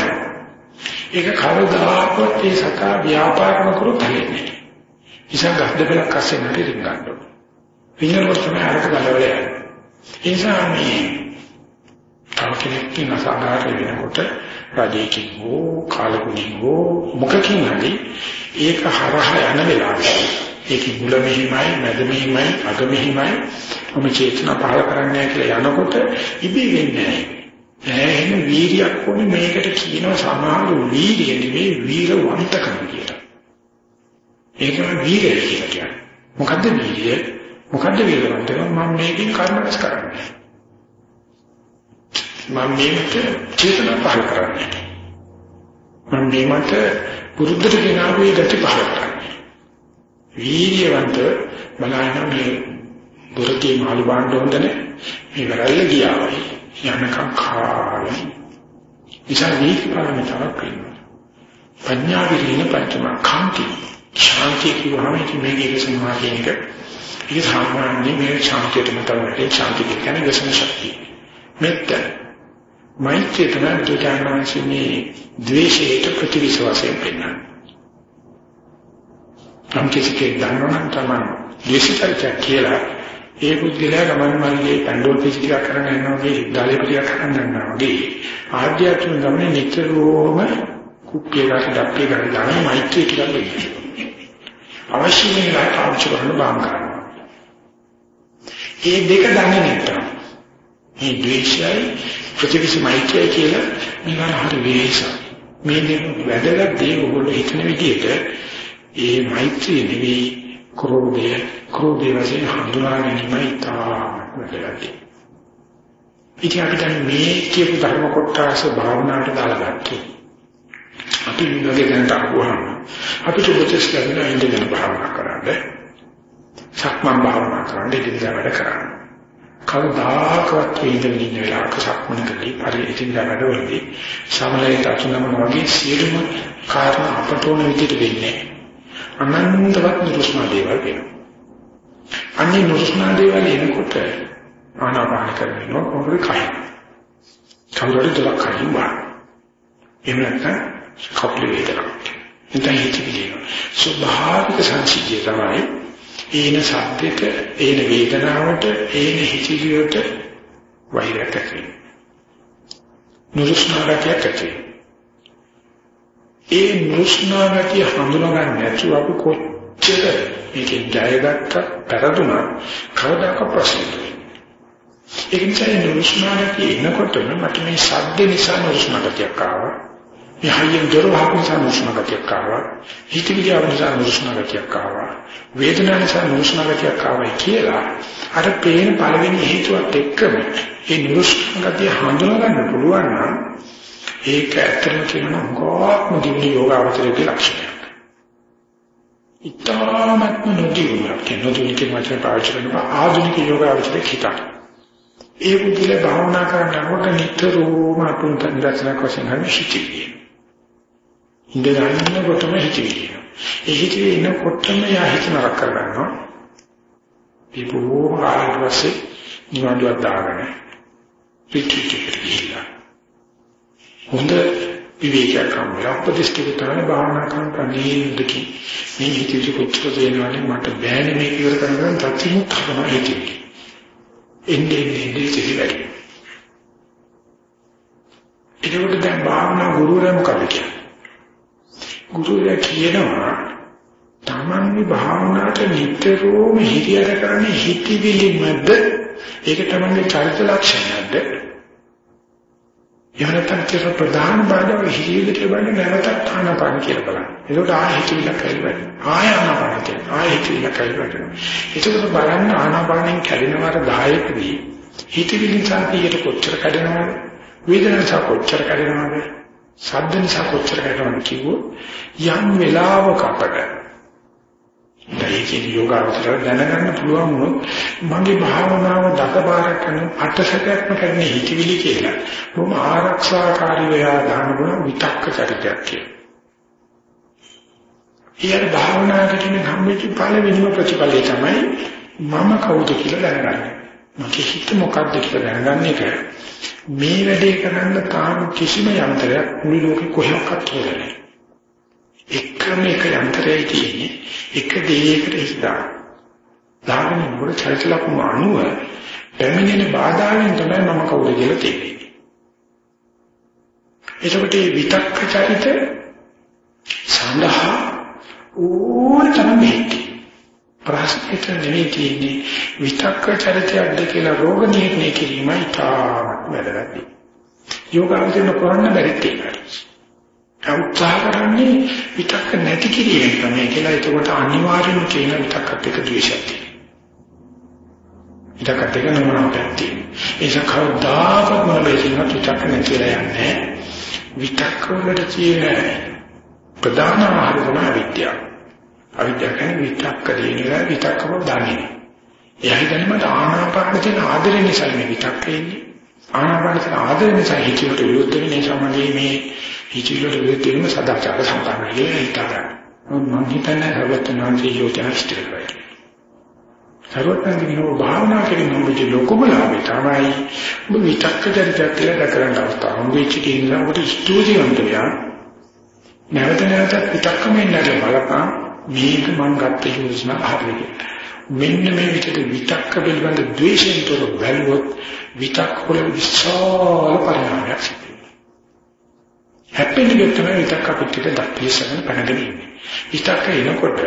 ඒක කවදාකවත් ඒ සතා ව්‍යාපාර කරකරු තලෙන්නේ. ඉතින් ගහද බලක් අස්සේ නැති රින් ගන්න ඕන. වින්නකොට තමයි අරක ගලවල යන්නේ. ඒ නිසා මේ තව කෙනෙක් ඉන්න සාධාරණ වෙනකොට රජේකින් හෝ කාලකුණින් හෝ මොකකින් හරි ඒක හරහා යන වෙලාවට ඒකේ මුල මෙහිමයි මැද මෙහිමයි අග මෙහිමයි ඔබ චේතනා පහල කරන්නේ කියලා යනකොට ඉබේ වෙන්නේ නැහැ. එහෙනම් වීරියක් ඕනේ මේකට කියනවා සමාන වීරිය නෙවෙයි වීරවන්තකම කියලා. ඒකම වීරය කියලා කියන්නේ. මොකද්ද වීරිය? මොකද්ද වීරවන්තකම? මම මේකෙන් කර්ම රැස් කරන්නේ. මම මේකට චේතනා පහල කරන්නේ. මම මේකට පුරුද්දට ගෙනාවේ ගැටි පහල කරන්නේ. වීර්යවන්ත බලන්න මේ දුරදී මාළු බාන්න හොඳනේ. මේ කරල්ල ගියාවයි. යනකම් කාලේ. ඉතින් මේක පාරමිතාවක් වෙනවා. පඤ්ඤා විරින පංචම කාන්ති ශාන්තිය කියවහම ඉතින් මේක එක සමාධියක ඒක සාමාන්‍ය මේ ශාන්තියටම තමයි ශාන්තිය කියන්නේ දසන ශක්තිය. මෙත්ත මෛත්‍රිය තමයි දුතානාංශේ මේ ද්වේෂයට ප්‍රතිවිශ්වාසයෙන් පෙන්වන්නේ. නම් කිසිකේ දන්නවනම් තමයි ද්වේෂිතය කියලා ඒ පුද්ගලයා ගමන් මාර්ගයේ පඬෝල් පිටියක් කරගෙන යනවා වගේ ඉදාලේ පිටියක් කරගෙන යනවා වගේ ආධ්‍යාත්මික ගමනේ නිතරම කුක්කේකට ඩක්කේ ගන්න දාන මෛත්‍රිය කියලා දෙන්නේ. අවශ්‍ය වෙන වෙලාවට පාවිච්චි කරන්න බාම් කරනවා. මේ දෙක දන්නේ නැත්නම් මේ ද්වේෂයයි ප්‍රතිවිසමයිකය කියලා නිකන් හරි වෙලෙස. මේ දෙක වැදගත් දේ ඔයගොල්ලෝ හිතන විදිහට ඒ මෛත්‍රිය නෙවෙයි ක්‍රෝධය ක්‍රෝධය වශයෙන් හඳුනා ගැනීමයි තාමත් ඉතින් අපිට මේ කියපු ධර්ම කොටස භාවනාවට දාලා ගත්තා. අපි මේ ගැන අහුවහම අපිට උපදෙස් ලැබෙන ඉන්දියන් භාවනා කරන්න. සක්මන් භාවනා කරන්න ඉදිරියට වැඩ කරන්න. කවදාකවත් වේදෙන ඉන්න වෙලාවක සක්මනකදී පරිචින්න වැඩවලදී සමලයට අතුනම වගේ සියලුම කාරණා අපට ඕන විදිහට වෙන්නේ අනන්තවත් නිරුස්නා දේවල් වෙනවා. අන්නේ නිරුස්නා දේවල් එනකොට ආනාපාන කරනවා කොහොමද කයි. කවුරුද දෙලක් කයිවා. එහෙම නැත්නම් කප්ලි වේදනාවක්. එතන හිතවිලි. ස්වභාවික සංසිද්ධිය තමයි ඒන සද්දෙට, ඒන වේදනාවට, ඒන හිතිවිලියට වෛරයක් ඇති. නුරුස්නාගතියක් ඇති. ඒ නුරුස්නාගතිය හඳුනා ගන්න නැතුව අපි කොච්චර මේකෙන් ජයගත්ත පෙරදුනා කවදාක ප්‍රශ්න ඒ නිසා නුරුස්නාගතිය එනකොටම මට මේ සද්ද නිසා නුරුස්නාගතියක් ආවා. මේ හයියෙන් දරවහක් නිසා නුරුස්නාගතියක් ආවා. හිතවිලි ආව නිසා නුරුස්නාගතියක් ආවා. වේදනාව නිසා නුරුස්නාගතියක් ආවයි කියලා අර පේන පළවෙනි හේතුවත් එක්කම ඒ නුරුස්නාගතිය හඳුනා ගන්න පුළුවන් නම් ඒක ඇත්තම කියනවා ගෝත්ම දිවි යෝගාවචරයේ ලක්ෂණයක්. ඉතාමත්ම නොදියුණක් නොදියුණක වචන පාවිච්චි කරන ආධුනික යෝගාවචරයේ හිතක්. ඒ බුද්ධිල භාවනා කරනකොට නිතරම අතුන්තන් දර්ශනයක් වශයෙන් හරි හිතේ. ඉඳගන්නකොටම හිතේ. ඒ හිතේ ඉනකොටම යා හිත නරක කරගන්නවා. විපෝ ආයෙත් පස්සේ නිවන්දුවක් දාගෙන පිටිටිකට ගිහිල්ලා. හොඳ විවේකයක් කරනවා. උපදිෂ්ඨික තමයි භාවනා කරන කණේදකි. මේ හිතේ කොච්චර දෙනවනේ මට බෑනේ මේක ඉවර කරගන්න තත්ත්වෙමුත් හදනවා හිතේ. එන්නේ එන්නේ ඉතිරි වැඩි. ඒකට දැන් භාවනා ගුරුවරයා මොකද කියන්නේ? ගුරුවරයා කියනවා තමන්ගේ භාවනාවට නිතරම හිතියර කරන්නේ හිතවිලිමද ඒක තමන්ගේ චරිත ලක්ෂණයක්ද යහනතන් කියන ප්‍රධාන බාධා හිතවිලිට වඩා නැවතත් ආනපාන කියලා බලන්න. ඒකට ආය හිතවිල්ල කල්පන. ආය ආනපාන කියන ආය හිතවිල්ල කල්පන. ඒකත් බලන්න ආනපානෙන් කැඩෙනවර 10කදී හිතවිලි සංකීයට කොච්චර කැඩෙනවද? වේදනාව කොච්චර කැඩෙනවද? සද්ද නිසා කොච්චර කැඩෙනවද කිව්වොත් යම් වෙලාවක අපට දැයිකේ යෝගාවචර දැනගන්න පුළුවන් වුණොත් මගේ භාවනාව දකබාර කරන අටසකයක්ම කරන හිතවිලි කියලා බොහොම ආරක්ෂාකාරී වෙලා දාන බුණ විතක්ක චරිතයක් කියලා. ඊයර භාවනාවට කියන ධම්මයේ පළවෙනිම ප්‍රතිපලය තමයි මම කවුද කියලා දැනගන්න. මගේ හිත මොකක්ද කියලා දැනගන්න එක මේ වැඩේ කරන්න තාම කිසිම යන්ත්‍රයක් මුළු ලෝකෙ කොහෙවත් හොරන්නේ එකම එක යන්ත්‍රයයි තියෙන්නේ. එක දෙයකට හිතා දාගෙන මොකද චරිතලක්ම අනුව පැමිණෙන බාධාවෙන් තමයි මම කවුද කියලා තේරෙන්නේ. එතකොට මේ විතක්ක චරිත සඳහා ඕනතරම් මේකේ ප්‍රශ්නෙට නෙවෙයි තියෙන්නේ. විතක්ක චරිතයක්ද කියලා රෝග නිర్ణය කිරීමයි තාමත් වැදගත්. යෝගාවචරණ කරන්න බැරිත් ඒකයි. උත්සාහ කරන්නේ විතක්ක නැති කිරීම තමයි කියලා ඒකට අනිවාර්යම කියන විතක්කත් එක ද්වේෂයක් තියෙනවා. විතක්කත් එක නමනක් තියෙනවා. ඒක කවදාකවත් මොන බැසිනක් විතක්ක නැතිලා යන්නේ. විතක්ක වලට තියෙන ප්‍රධාන ආහාර තමයි විද්‍යාව. අවිද්‍යාව කියන්නේ විතක්ක දේනවා විතක්කම දන්නේ. එයා හිතන්නේ මට ආනාපාන තියෙන ආදරේ නිසා මේ විතක්ක එන්නේ. ආනාපාන තියෙන ආදරේ නිසා හිතේට විරුද්ධ වෙන නිසා මගේ මේ හිතේට විරුද්ධ වීම සදාචාර සම්පන්නයි කියලා හිතනවා. මම හිතන්නේ සර්වඥාන්සේ යෝජනාස්තර කරලා. සර්වඥාන්ගේ භාවනා කියන මොකද ලොකුම ලාභය තමයි ඔබ විතක්ක චරිතයක් කියලා දකරන අවස්ථාව. ඔබ ඉච්චිකින් ඔබට ස්තුතිවන්ත වෙනවා. නැවත නැවතත් විතක්කම එන්නට බලපං මේක මම ගත්ත යෝජනා හරියට. මෙන්න මේ විදිහට විතක්ක පිළිබඳ ද්වේෂයෙන් තොර බැලුවොත් විතක් වල විශාල පරිණාමයක් සිදු වෙනවා. හැප්පෙන්නේ තමයි විතක්ක පිටිට දක්පියසන පැනගෙන ඉන්නේ. විතක්ක එනකොට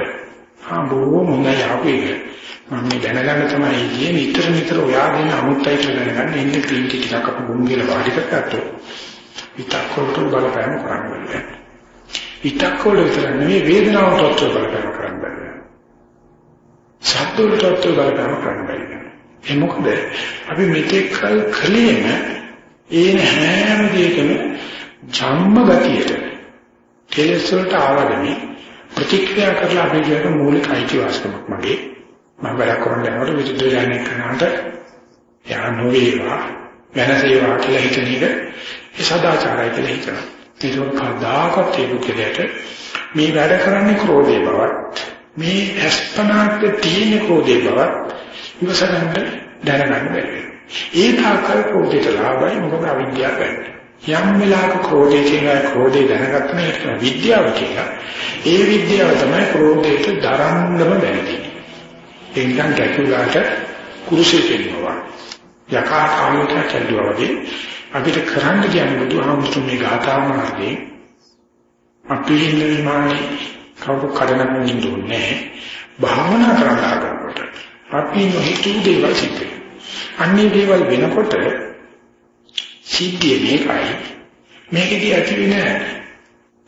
ආ බොහොම හොඳයි ආපේ. මම මේ දැනගන්න තමයි ඉන්නේ නිතර නිතර ඔයාගෙන අමුත්තයි කියලා දැනගන්න ඉන්නේ ක්‍රීම් ටිකක් අපු බොම් කියලා වාඩි කරගත්තොත් විතක්ක වලට බලපෑම කරන්නේ. විතක්ක වල විතර නෙවෙයි වේදනාවට බලපෑම කරන්න බෑ. සත්තුලට බලපෑම කරන්න බෑ. ඒ මොකද අපි මෙතෙක් කල කලේම ඒන හැම දෙයකම ජම්ම ගතියට කෙලෙස් වලට ආවදමි ප්‍රතික්‍රියා කරලා අපි කියන මූලික අයිතිවාසිකමක් මගේ මම වැඩ කරන යනකොට විදුලි යන්නේ කරනාට යා නොවේවා වෙනසේවා කියලා හිතන එක ඒ සදාචාරය කියලා හිතනවා. ඒක කවදාකවත් ඒ පුද්ගලයාට මේ වැඩ කරන්නේ ක්‍රෝධේ බවත් මේ අස්පනාත් තියෙන ක්‍රෝධේ බවත් ඉවසගන්න දැනගන්න බැහැ. ඒ තාකල් ක්‍රෝධයට ලාභයි මොකද අවිද්‍යාව වෙන්නේ. යම් වෙලාවක ක්‍රෝධය කියන ක්‍රෝධය දැනගත්ත මේක විද්‍යාව කියලා. ඒ විද්‍යාව තමයි ක්‍රෝධයට දරන්නම බැරි. ඒ නිකන් ගැටුලාට කුරුසෙ පෙන්නවා. යකා කාමයට කැඩුවා වගේ අපිට කරන්න කියන්නේ බුදුහාමුදුරුවෝ මේ ගාථා මාර්ගයේ අපි නිර්මාණය කවුරු කඩනන්න ඉන්නේ භාවනා කරන්න හදනකොට අපි නොහිතූ දේවල් සිද්ධ අන්නේ දේවල් වෙනකොට සිද්ධිය මේකයි. මේකදී ඇති වෙන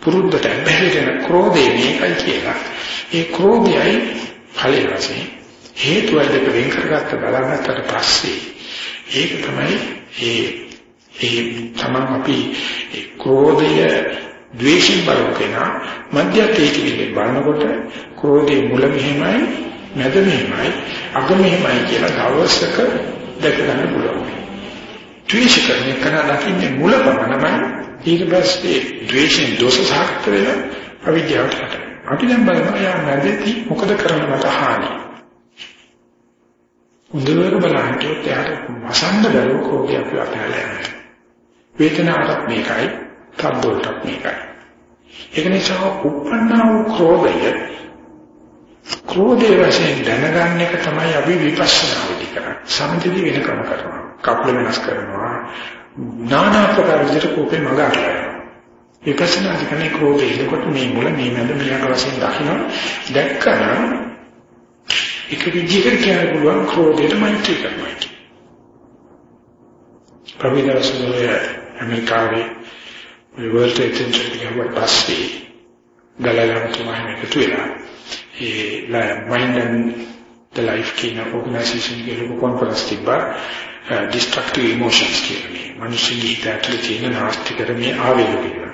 පුරුද්දට බැහැරෙන ක්‍රෝධය මේකයි කියලා. ඒ ක්‍රෝධයයි ඵලය වශයෙන් හේතුව දෙක වෙන් කරගත්ත බලන්නට පස්සේ ඒක තමයි ඒ ඒ තමන් අපි ක්‍රෝධය ද්වේෂයෙන් බලන මධ්‍යතේකේ බලනකොට ක්‍රෝධයේ මුල මෙහෙමයි මැද මෙහෙමයි අග මෙහෙමයි කියලා දවසක දැක ගන්න පුළුවන්. ද්වේෂ කරන එක දකින්නේ මුල පමණයි ඊට පස්සේ ද්වේෂයෙන් දෝෂ සාක්ෂි වෙලා අවිද්‍යාවට කට. අපි දැන් බලනවා යා මැදදී මොකද කරන්න මට හානි. හොඳට බලන්න කිව්වොත් එයාට වසන්න බැරුව කෝපය අපි අතහැරලා යනවා. වේදනාවක් මේකයි, කද්දෝටක් මේකයි. ඒක නිසා උපන්නා වූ ක්‍රෝධය ක්‍රෝධයේ වශයෙන් දැනගන්න එක තමයි අපි විපස්සනා වෙදි කරන්නේ. සමථදී වෙන ක්‍රම කරනවා. කප්ල වෙනස් කරනවා. নানা ආකාර විදිහට කෝපේ මග අරනවා. විපස්සනා කියන්නේ ක්‍රෝධය. එතකොට මේ මුල මේ මැද මෙලක වශයෙන් දකින්න දැක්කම එක විදිහකට කියන්න පුළුවන් ක්‍රෝධයට මෛත්‍රී කරනවා. ප්‍රවිදර්ශනයේ ඇමරිකාවේ වර්ල්ඩ් එටෙන්ෂන් ගියවට පස්සේ ගලලන් තුමාම එකතු වෙලා ඒ මයින්ඩ් ඇන්ඩ් ද ලයිෆ් කියන ඕගනයිසේෂන් එකේ ලොකු කොන්ෆරන්ස් තිබ්බා ඩිස්ට්‍රක්ටිව් ඉමෝෂන්ස් කියන්නේ මිනිස්සුන්ගේ හිත ඇතුලේ තියෙන නාස්තික කරමේ ආවේග කියලා.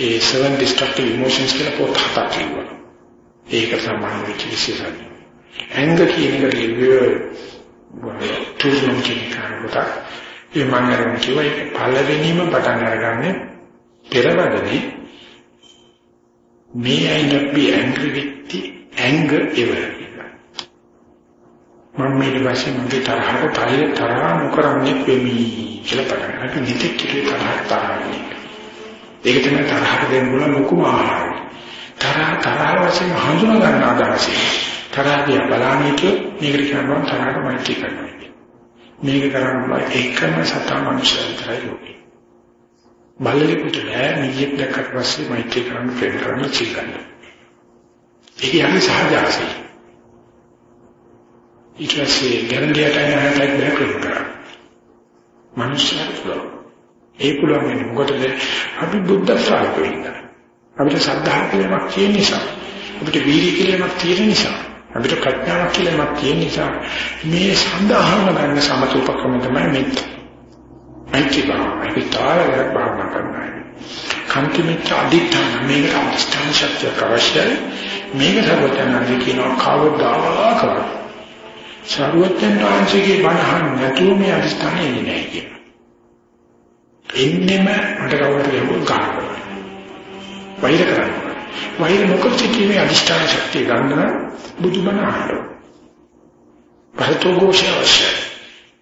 ඒ seven destructive emotions කියලා පොත් හතක් තිබුණා. ඒක සමාන වෙච්ච විශේෂයි. anger කියන එක රිවියර් තුරුම් කියන කාරණා ඒ මම අරන් කිව්වා ඒක පළවෙනිම පටන් අරගන්නේ පෙරවදනේ may I not be angry with the anger ever මම මේ වශයෙන් මගේ තරහට තය තරහ නොකරන්නේ වෙමි කියලා පටන් ගන්න. ඒක නිතර කිලි තරහ තරහන්නේ. ඒක තමයි තරහට දෙන්න බුණ ලොකුම ආහාරය. තරහ තරහ වශයෙන් හඳුනා ගන්න අදහසයි. තරහදී බලන්නේ මේකට කියනවා තරහට මෛත්‍රී කරනවා. මේක කරන්න එකම සතා මනුෂ්‍යය විතරයි ලෝකේ. බලලෙකුට නෑ නියෙක් දැක්කට පස්සේ මෛත්‍රී කරන්න ප්‍රේම කරන්න චිල් ගන්න. ඒක යන්නේ සහජාසී. ඊට පස්සේ ගැරන්ඩියට යන හැටක් බෑ ප්‍රේම කරන්න. මනුෂ්‍යය ඒ පුළුවන් මොකටද අපි බුද්ධ ශ්‍රාවකයෝ ඉන්න. අපිට සද්ධා කියලාක් තියෙන නිසා අපිට වීර්ය කියලාක් තියෙන නිසා අපිට ප්‍රඥාවක් කියලාක් තියෙන නිසා මේ සඳහාම ගන්න සමතුපක්‍රම තමයි මෙත්. අයිති බව විතරක් භාවනා කරනවා. කන්තිමිච්ඡ අධිඨාන මේක අධිෂ්ඨාන ශක්තිය අවශ්‍යයි. මේක සර්වඥාන්සේ කියනවා කවදාකවත්. සර්වඥාන්සේගේ බණහන් නැතුව මේ අධිෂ්ඨානෙ එන්නේ නැහැ කියනවා. එන්නෙම මට කවුරුත් ගන්නවා. වෛර කරනවා. වෛර නොකර සිටීමේ අධිෂ්ඨාන ශක්තිය ගන්න බුදුබණ අහනවා. භරතෝ ഘോഷය අවශ්‍යයි.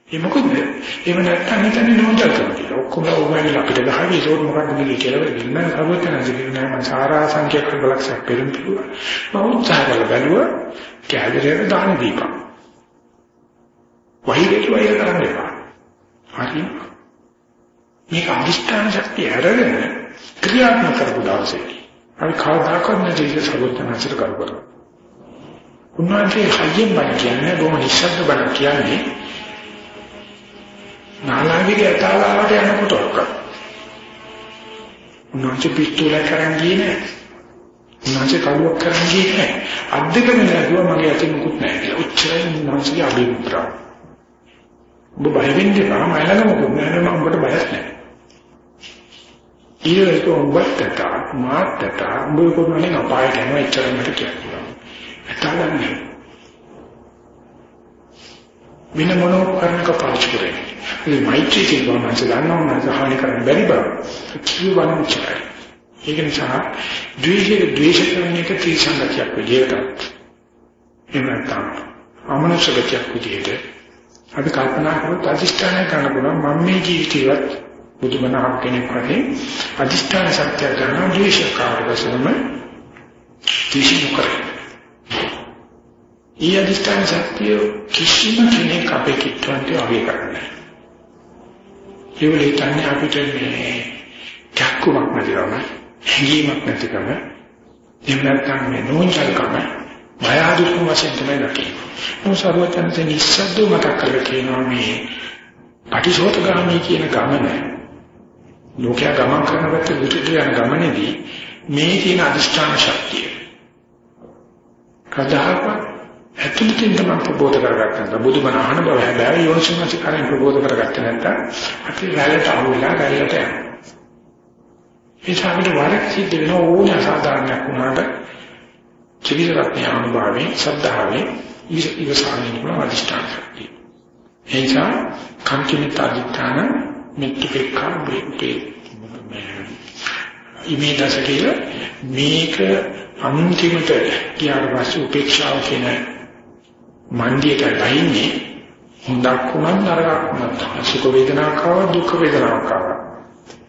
ඒ මොකද? එහෙම නැත්නම් හිතන්නේ නෝන්ජල් කරනවා. ඔක්කොම ඕගොල්ලෝ අපිට ගහවි ඒක මොකක්ද මේ කියලා වෙන්න සර්වඥාන්සේ කියනවා මම සාරා සංඛ්‍යාක බලක්ෂයක් පෙරම් පිළුවා. මම උත්සාහ කළා බැලුවා කැලරේට දාන දීපා. වෛරයට වෛර කරන්න එපා. හරි. මේක අදිෂ්ඨාන ශක්තිය අරගෙන ක්‍රියාත්මක කරපු දවසේ අපි කවදාකවත් නැති සර්වඥාන්සේට කරු කරනවා. උන්වහන්සේ හයියෙන් බණ කියන්නේ බොහොම නිශ්ශබ්ද බණ කියන්නේ නාලාගේ ඇතාලාවට යනකොට ඔක්ක. උන්වහන්සේ පිස්තෝල කරන් ගියේ නෑ. උන්වහන්සේ කඩුවක් කරන් ගියේ නෑ. අත් දෙකම නෑදුවා මගේ අතින් මුකුත් නෑ කියලා. උච්චරයි උන්වහන්සේගේ අභිමුත්‍රා. ඔබ බය වෙන්නේ නැහැ මම ළඟ මොකද නෑ මම ඔබට බයත් නෑ. ඊයේට ඔබට මාතට ඔබ කොහොමද අපායට යනවා ඉච්චරකට කියනවා. ඇතාලන්නේ වෙන මොනෝ කරනක පාවිච්චි කරන්නේ. මේ මෛත්‍රී කියන මනස දන්නවම සහාය කරන්න බැරි බව කියවන උචාරය. ඒක නිසා ද්වේෂයේ ද්වේෂ කරන එක ත්‍රිසංගතියක් විදියට එහෙම නැත්නම් අමනුෂ්‍යකතියක් විදියට අපි කල්පනා කරොත් අධිෂ්ඨානය කරන්න පුළුවන් මම මේ ජීවිතේවත් බුදුමනහක් කෙනෙක් වගේ අධිෂ්ඨාන සත්‍ය කරන ද්වේෂකාරකසම ත්‍රිශිනු කරේ. ඊ අධිෂ්ඨාන සත්‍ය කිසිම කෙනෙක් අපේ කිට්ටුවන්ට අගය කරන්නේ ඒ වෙලේ තන්නේ අපිට මේ චක්කුමක් නැතිවම හැඟීමක් නැතිකම එහෙම නැත්නම් මේ නෝන්ජල්කම බය අදුක්ම වශයෙන් තමයි දකින්නේ. මොන සර්වඥයන් නිස්සද්ද මතක් කරලා කියනවා මේ පටිසෝතගාමී කියන ගමන ලෝකයා ගමන් කරනකොට විචිත යන ගමනේදී මේ තියෙන අදිෂ්ඨාන ශක්තිය කදාකවත් ඇතුළතින් තමයි ප්‍රබෝධ කරගත්තා. බුදුබණ අහන බව හැබැයි යෝනිසමති කරෙන් ප්‍රබෝධ කරගත්තේ නැත්නම් අපි රැළට අහුවෙලා රැළට යනවා. ඒ සාමිට වරක් සිද්ධ වෙන ඕන අසාධාරණයක් වුණාට ත්‍රිවිධ අනුභවයෙන් සද්ධාවෙන් ඉවසාමින් වුණ අධිෂ්ඨාන ශක්තිය. ඒ නිසා කම්කිනිත අධිෂ්ඨාන මෙත්තිපේක්ඛා බේපේ ඉමේ දසකේ මේක අන්තිමට ගියාට පස්සේ උපේක්ෂාව කියන මන්දියට ලයින්නේ හොඳක් වුණත් නරකක් වුණත් සුඛ වේදනාවක් ආව දුක් වේදනාවක් ආව.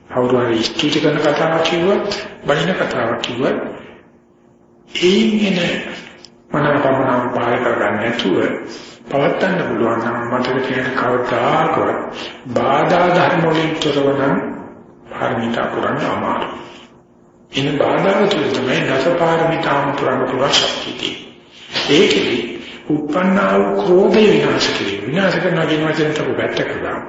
කවුරු හරි ස්තුති කරන කතාවක් කිව්වත් බණින කතාවක් කිව්වත් ඒිනේ මනපමනාව පාල කරගන්න නැතුව පවත්තන්න පුළුවන් නම් මතක තියෙන කවදාකවත් බාධා ධර්ම වලින් තොරව නම් පාරමිතා පුරන්න අමාරුයි. එන බාධා තුළ තමයි දසපාරමිතාම පුරන්න පුළුවන් ශක්තිය. ඒකෙදි උපන්නා වූ ක්‍රෝධය විනාශ කිරීම. විනාශ කරන වචන තව වැටක දාන්න.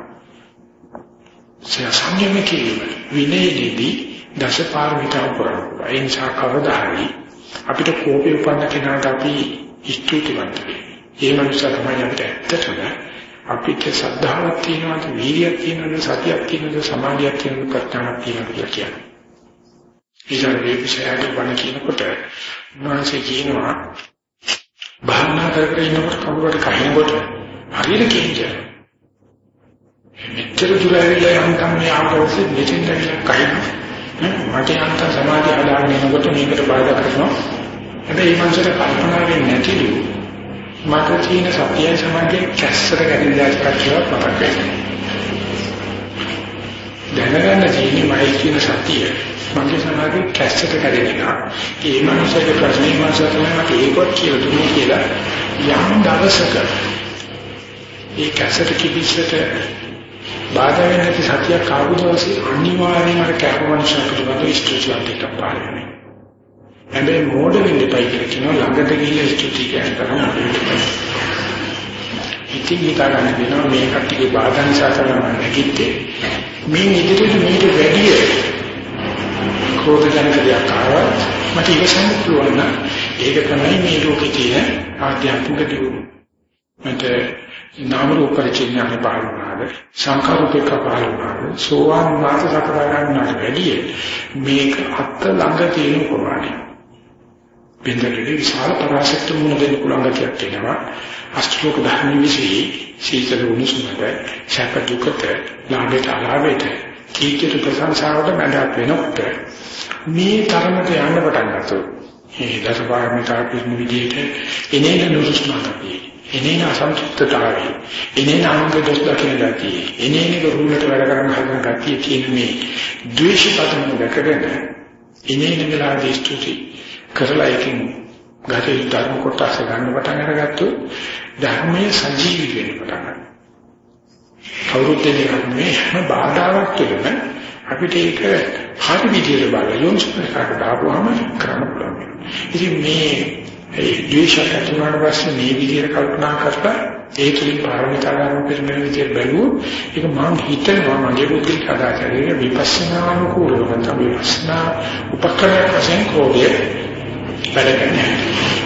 සංයම කිරීම විනයදී දසපාරමිතා පුරන්න. ඒ නිසා කවදා හරි අපිට කෝපය උපන්න කෙනාට අපි ස්තුතිවන්ත වෙනවා. ඒ මනුස්සයා තමයි අපිට ඇත්තටම අපිට ශ්‍රද්ධාවක් තියෙනවද, වීර්යයක් තියෙනවද, සතියක් තියෙනවද, සමාධියක් තියෙනවද, ප්‍රඥාවක් තියෙනවද කියලා කියන්නේ. ඊට මේ විශේෂයට වණ කියනකොට උන්වහන්සේ කියනවා භාවනා කර කර ඉන්නකොට කවුරුහරි කහිනකොට හරියට කියන්නේ. මෙච්චර දුර ඇවිල්ලා යන්තම් මේ ආවොත් මෙතෙන් දැක්ක කහින. මට යන්ත සමාධිය හදාගෙන ඉන්නකොට මේකට බාධා කරනවා. හැබැයි මේ මනසට කල්පනා වෙන්නේ නැතිලු මට තියෙන සතිය සමාධිය කැස්සට ගැටිලා ඉස්සරහට මතක් වෙනවා. දැනගන්න තියෙන්නේ මයි කියන සතිය මගේ සමාධිය කැස්සට කැඩෙනවා. ඒ මනුස්සයාගේ ප්‍රශ්නේ මාසය තමයි මට ඒකවත් කියලා දුන්නේ කියලා යම් දවසක ඒ කැස්සට කිවිසට බාධා වෙන නැති සතියක් ආපු දවසේ අනිවාර්යයෙන්ම අර කැපවංශයක් පිළිබඳව ස්තුතියක් එකපාරයි. හැබැයි මෝඩ වෙන්න එපයි කියලා කියනවා ළඟට ගිහින් ස්තුති කියන තරම ඉතින් හිතාගන්න වෙනවා මේ කට්ටියගේ බාධා නිසා තමයි නැගිට්ටේ. මේ ඉදිරියට මේක වැඩි ක්‍රෝධ ජනක දෙයක් ආවත් මට ඉවසන්න පුළුවන් නම් ඒක තමයි මේ ලෝකේ තියෙන ආධ්‍යාත්මික දියුණුව. මට නාම රූප පරිච්ඡේඥාන පාලනාද සංඛාරූපේක පාලනාද සෝවාන් මාර්ග සකදාගන්නට වැඩිය මේක අත්ත ළඟ තියෙන ප්‍රමාණය. බින්දකේ විශාල පරාශක්ති මුණ දෙන්න පුළුවන් ගැටයක් තියෙනවා. අෂ්ටලෝක ධර්ම විශ්ී සීතල උණුසුමට සැප දුකට ලාභයට අලාභයට කීකිට ප්‍රශංසාවට බඳක් වෙනකොට මේ තරමට යන්න පටන් ගත්තොත් මේ දසපාරමිතා පිළිම විදිහට එනේන නුරුස්නාකපි එනේන අසන්තුෂ්ඨතාවය එනේන අංග දොස් දකින ගතිය එනේන රුලට වැඩ කරන හදන ගතිය කියන මේ ද්වේෂපතන දැකගෙන එනේන වෙලාවේ ස්තුති කරලා එකකින් ගතේ ධර්ම කොටස ගන්න පටන් අරගත්තොත් ධර්මයේ සජීවී වෙන්න පටන් ගන්නවා. කවුරුත් දෙන්නේ හැම බාධාවක් තුළම අපිට ඒක හරි විදියට බලලා යොන්සකට දාපුවාම කරන්න පුළුවන්. ඉතින් මේ ඒ ද්වේෂයක් ඇති වුණාට පස්සේ මේ විදියට කල්පනා කරලා ඒ තුලින් පාරමිතා ගන්න පිළිමෙල විදියට බැලුවොත් ඒක මම හිතනවා මගේ බුද්ධිය කදාචරයේ විපස්සනා අනුකූලව නැත්නම් විපස්සනා උපකරණ වශයෙන් කෝඩේ වැඩ කරන්නේ.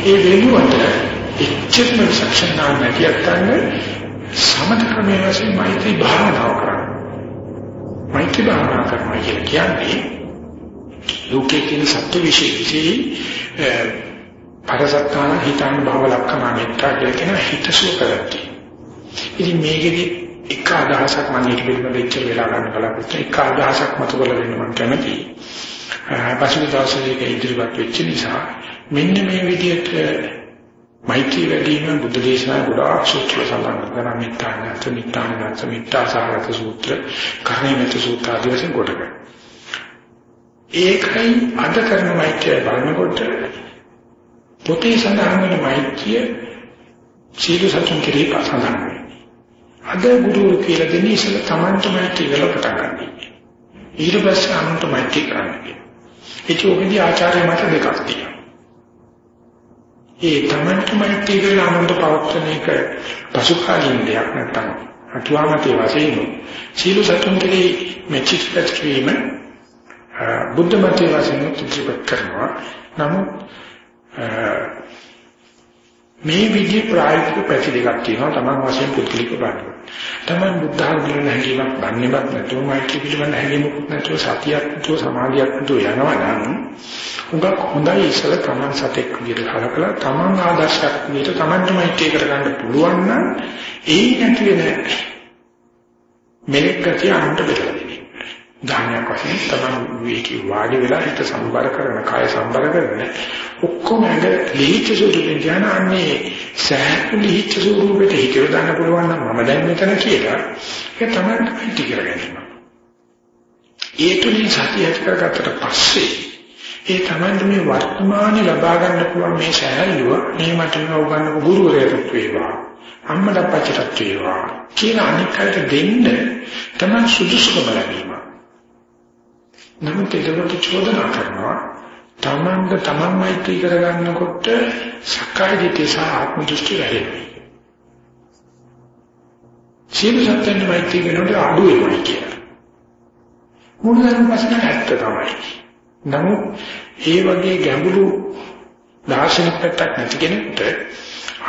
ඒ වෙනුවට එච්චරම සක්ෂණ නැති අත්තන්නේ සමත ක්‍රමයේ වශයෙන් මෛත්‍රී භාවනාව කරනවා. මෛත්‍රී භාවනා කරනවා කියන්නේ ලෝකයේ තියෙන සත්‍ය විශේෂී පරසත්තාන හිතාන භව ලක්ෂණ මෙත්තා කියලා කියන හිතසුව කරති. ඉතින් මේකෙදි එක අදහසක් මම ඊට පිළිබඳව ඉච්චර වෙලා ගන්න බලාපොරොත්තු එක අදහසක් මත කරලා දෙන්න මම කැමතියි. පසුගිය දවසේ ඒක ඉදිරිපත් වෙච්ච නිසා මෙන්න මේ විදිහට මෛත්‍රී වැඩිම බුද්ධ දේශනා ගොඩාක් සූත්‍ර සඳහන් කරනවා මිත්‍යානත් මිත්‍යානත් මිත්‍යාසාරත සූත්‍ර කර්ණීයමෙත සූත්‍ර ආදී වශයෙන් කොටක. ඒකයි අද කරන මෛත්‍රිය බලනකොට පොතේ සඳහන් වෙන මෛත්‍රිය සීල සතුන් කෙරෙහි සඳහන් වෙනවා. අද ගුරු කියලා දෙන්නේ ඉතල Tamanට මෛත්‍රී කරලා පටන් ගන්න. ඊට පස්සේ අනුන්ට මෛත්‍රී කරන්න. ඒක ඔබදී ආචාර්ය මත දෙකක් තියෙනවා. ඒ Tamanට මෛත්‍රී කරලා අනුන්ට පවත්වන එක පසුකාලීන දෙයක් නැත්තම් අටුවාමතේ වශයෙන් සීල සතුන් කෙරෙහි මෙචික්පත් කිරීම බුද්ධ මතයේ වශයෙන් ඉදිරිපත් කරනවා. නමුත් මේ විදිහේ ප්‍රායෝගික පැති දෙකක් තියෙනවා තමන් වශයෙන් පුදුලික බලන්න. තමන් බුද්ධ ධර්මයේ නැගීමක් ගන්නෙවත් නැතුව මෛත්‍රී පිළිබඳ හැඟීමක් නැතුව සතියක් නැතුව සමාධියක් නැතුව යනවා නම් උගක් හොඳයි ඉස්සල තමන් සතෙක් විදිහට කලකලා තමන් ආදර්ශයක් විදිහට තමන්ට මෛත්‍රී කරගන්න පුළුවන් නම් ඒ නැති වෙන මෙලෙක් ගතිය අනුන්ට බෙදලා ධානයක් වශයෙන් තමයි විවේකී වාඩි වෙලා හිත සම්බර කරන කාය සම්බර කරන ඔක්කොම ඇඟ ලිහිච්ච ස්වරූපෙන් ඥානන්නේ සෑහළු ලිහිච්ච ස්වරූපෙට හිත යොදන්න පුළුවන් නම් මම දැන් මෙතන කියලා ඒක තමයි පිටි කරගන්න. ඒ තුලින් සතිය ඇති කරගත්තට පස්සේ ඒ තමයි මේ වර්තමානයේ ලබා ගන්න පුළුවන් මේ සෑහළුව මේ මට උගන්වපු ගුරුවරයෙක් වේවා අම්මට අපච්චිට වේවා කියලා අනික් අයට දෙන්න තමයි සුදුසුකම ලැබීම. නමුත් ඒකට චෝදනා කරනවා තමන්ද තමන් මෛත්‍රී කරගන්නකොට සක්කාය දිට්ඨිය සහ ආත්ම දෘෂ්ටි වැඩෙනවා. සීල සත්‍යයෙන් මෛත්‍රී කරනකොට අඩු වෙනවා කියලා. මුලින්ම ප්‍රශ්න ඇත්ත තමයි. නමුත් ඒ වගේ ගැඹුරු දාර්ශනික පැත්තක් නැති කෙනෙක්ට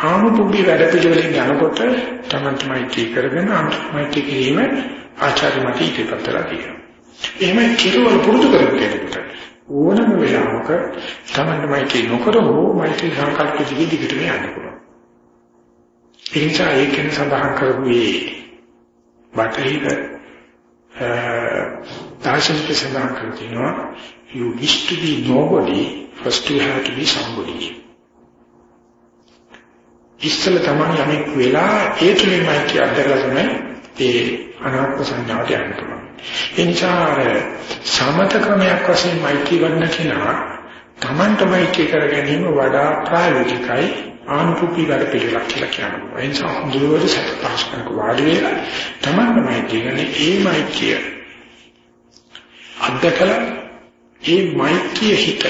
ආනුභවී වැඩ පිළිවෙලින් යනකොට තමන් මෛත්‍රී කරගෙන අන්තිමයිත්‍රී කිරීම ආචාර්ය මත ඉතිපත්තලා තියෙනවා. එහෙම කෙරුවල් පුරුදු කරපු කෙනෙකුට ඕනම වෙලාවක තමන්න මෛත්‍රී නොකර හෝ මෛත්‍රී සංකල්ප දිගේ දිගටම යන්න පුළුවන්. ඒ නිසා ඒකෙන් සඳහන් කරපු මේ බටහිර දාර්ශනික සඳහන් කරනවා you wish to be nobody first you have to be somebody. ඉස්සල තමයි යමෙක් වෙලා ඒ තුලින් මෛත්‍රී අත්දැකලා තමයි ඒ අනාත්ම සංඥාවට යන්න පුළුවන්. ඒ නිසා සමත ක්‍රමයක් වශයෙන් මෛත්‍රී වඩන කෙනා Tamanට මෛත්‍රී කර ගැනීම වඩා ප්‍රායෝගිකයි ආනුකූපී වැඩ පිළිවෙලක් කියලා කියනවා. ඒ නිසා හොඳට සත්‍යපාස්කරක වාඩි වෙලා Tamanට මෛත්‍රී කරන ඒ මෛත්‍රිය අද්දකලා ඒ මෛත්‍රිය හිත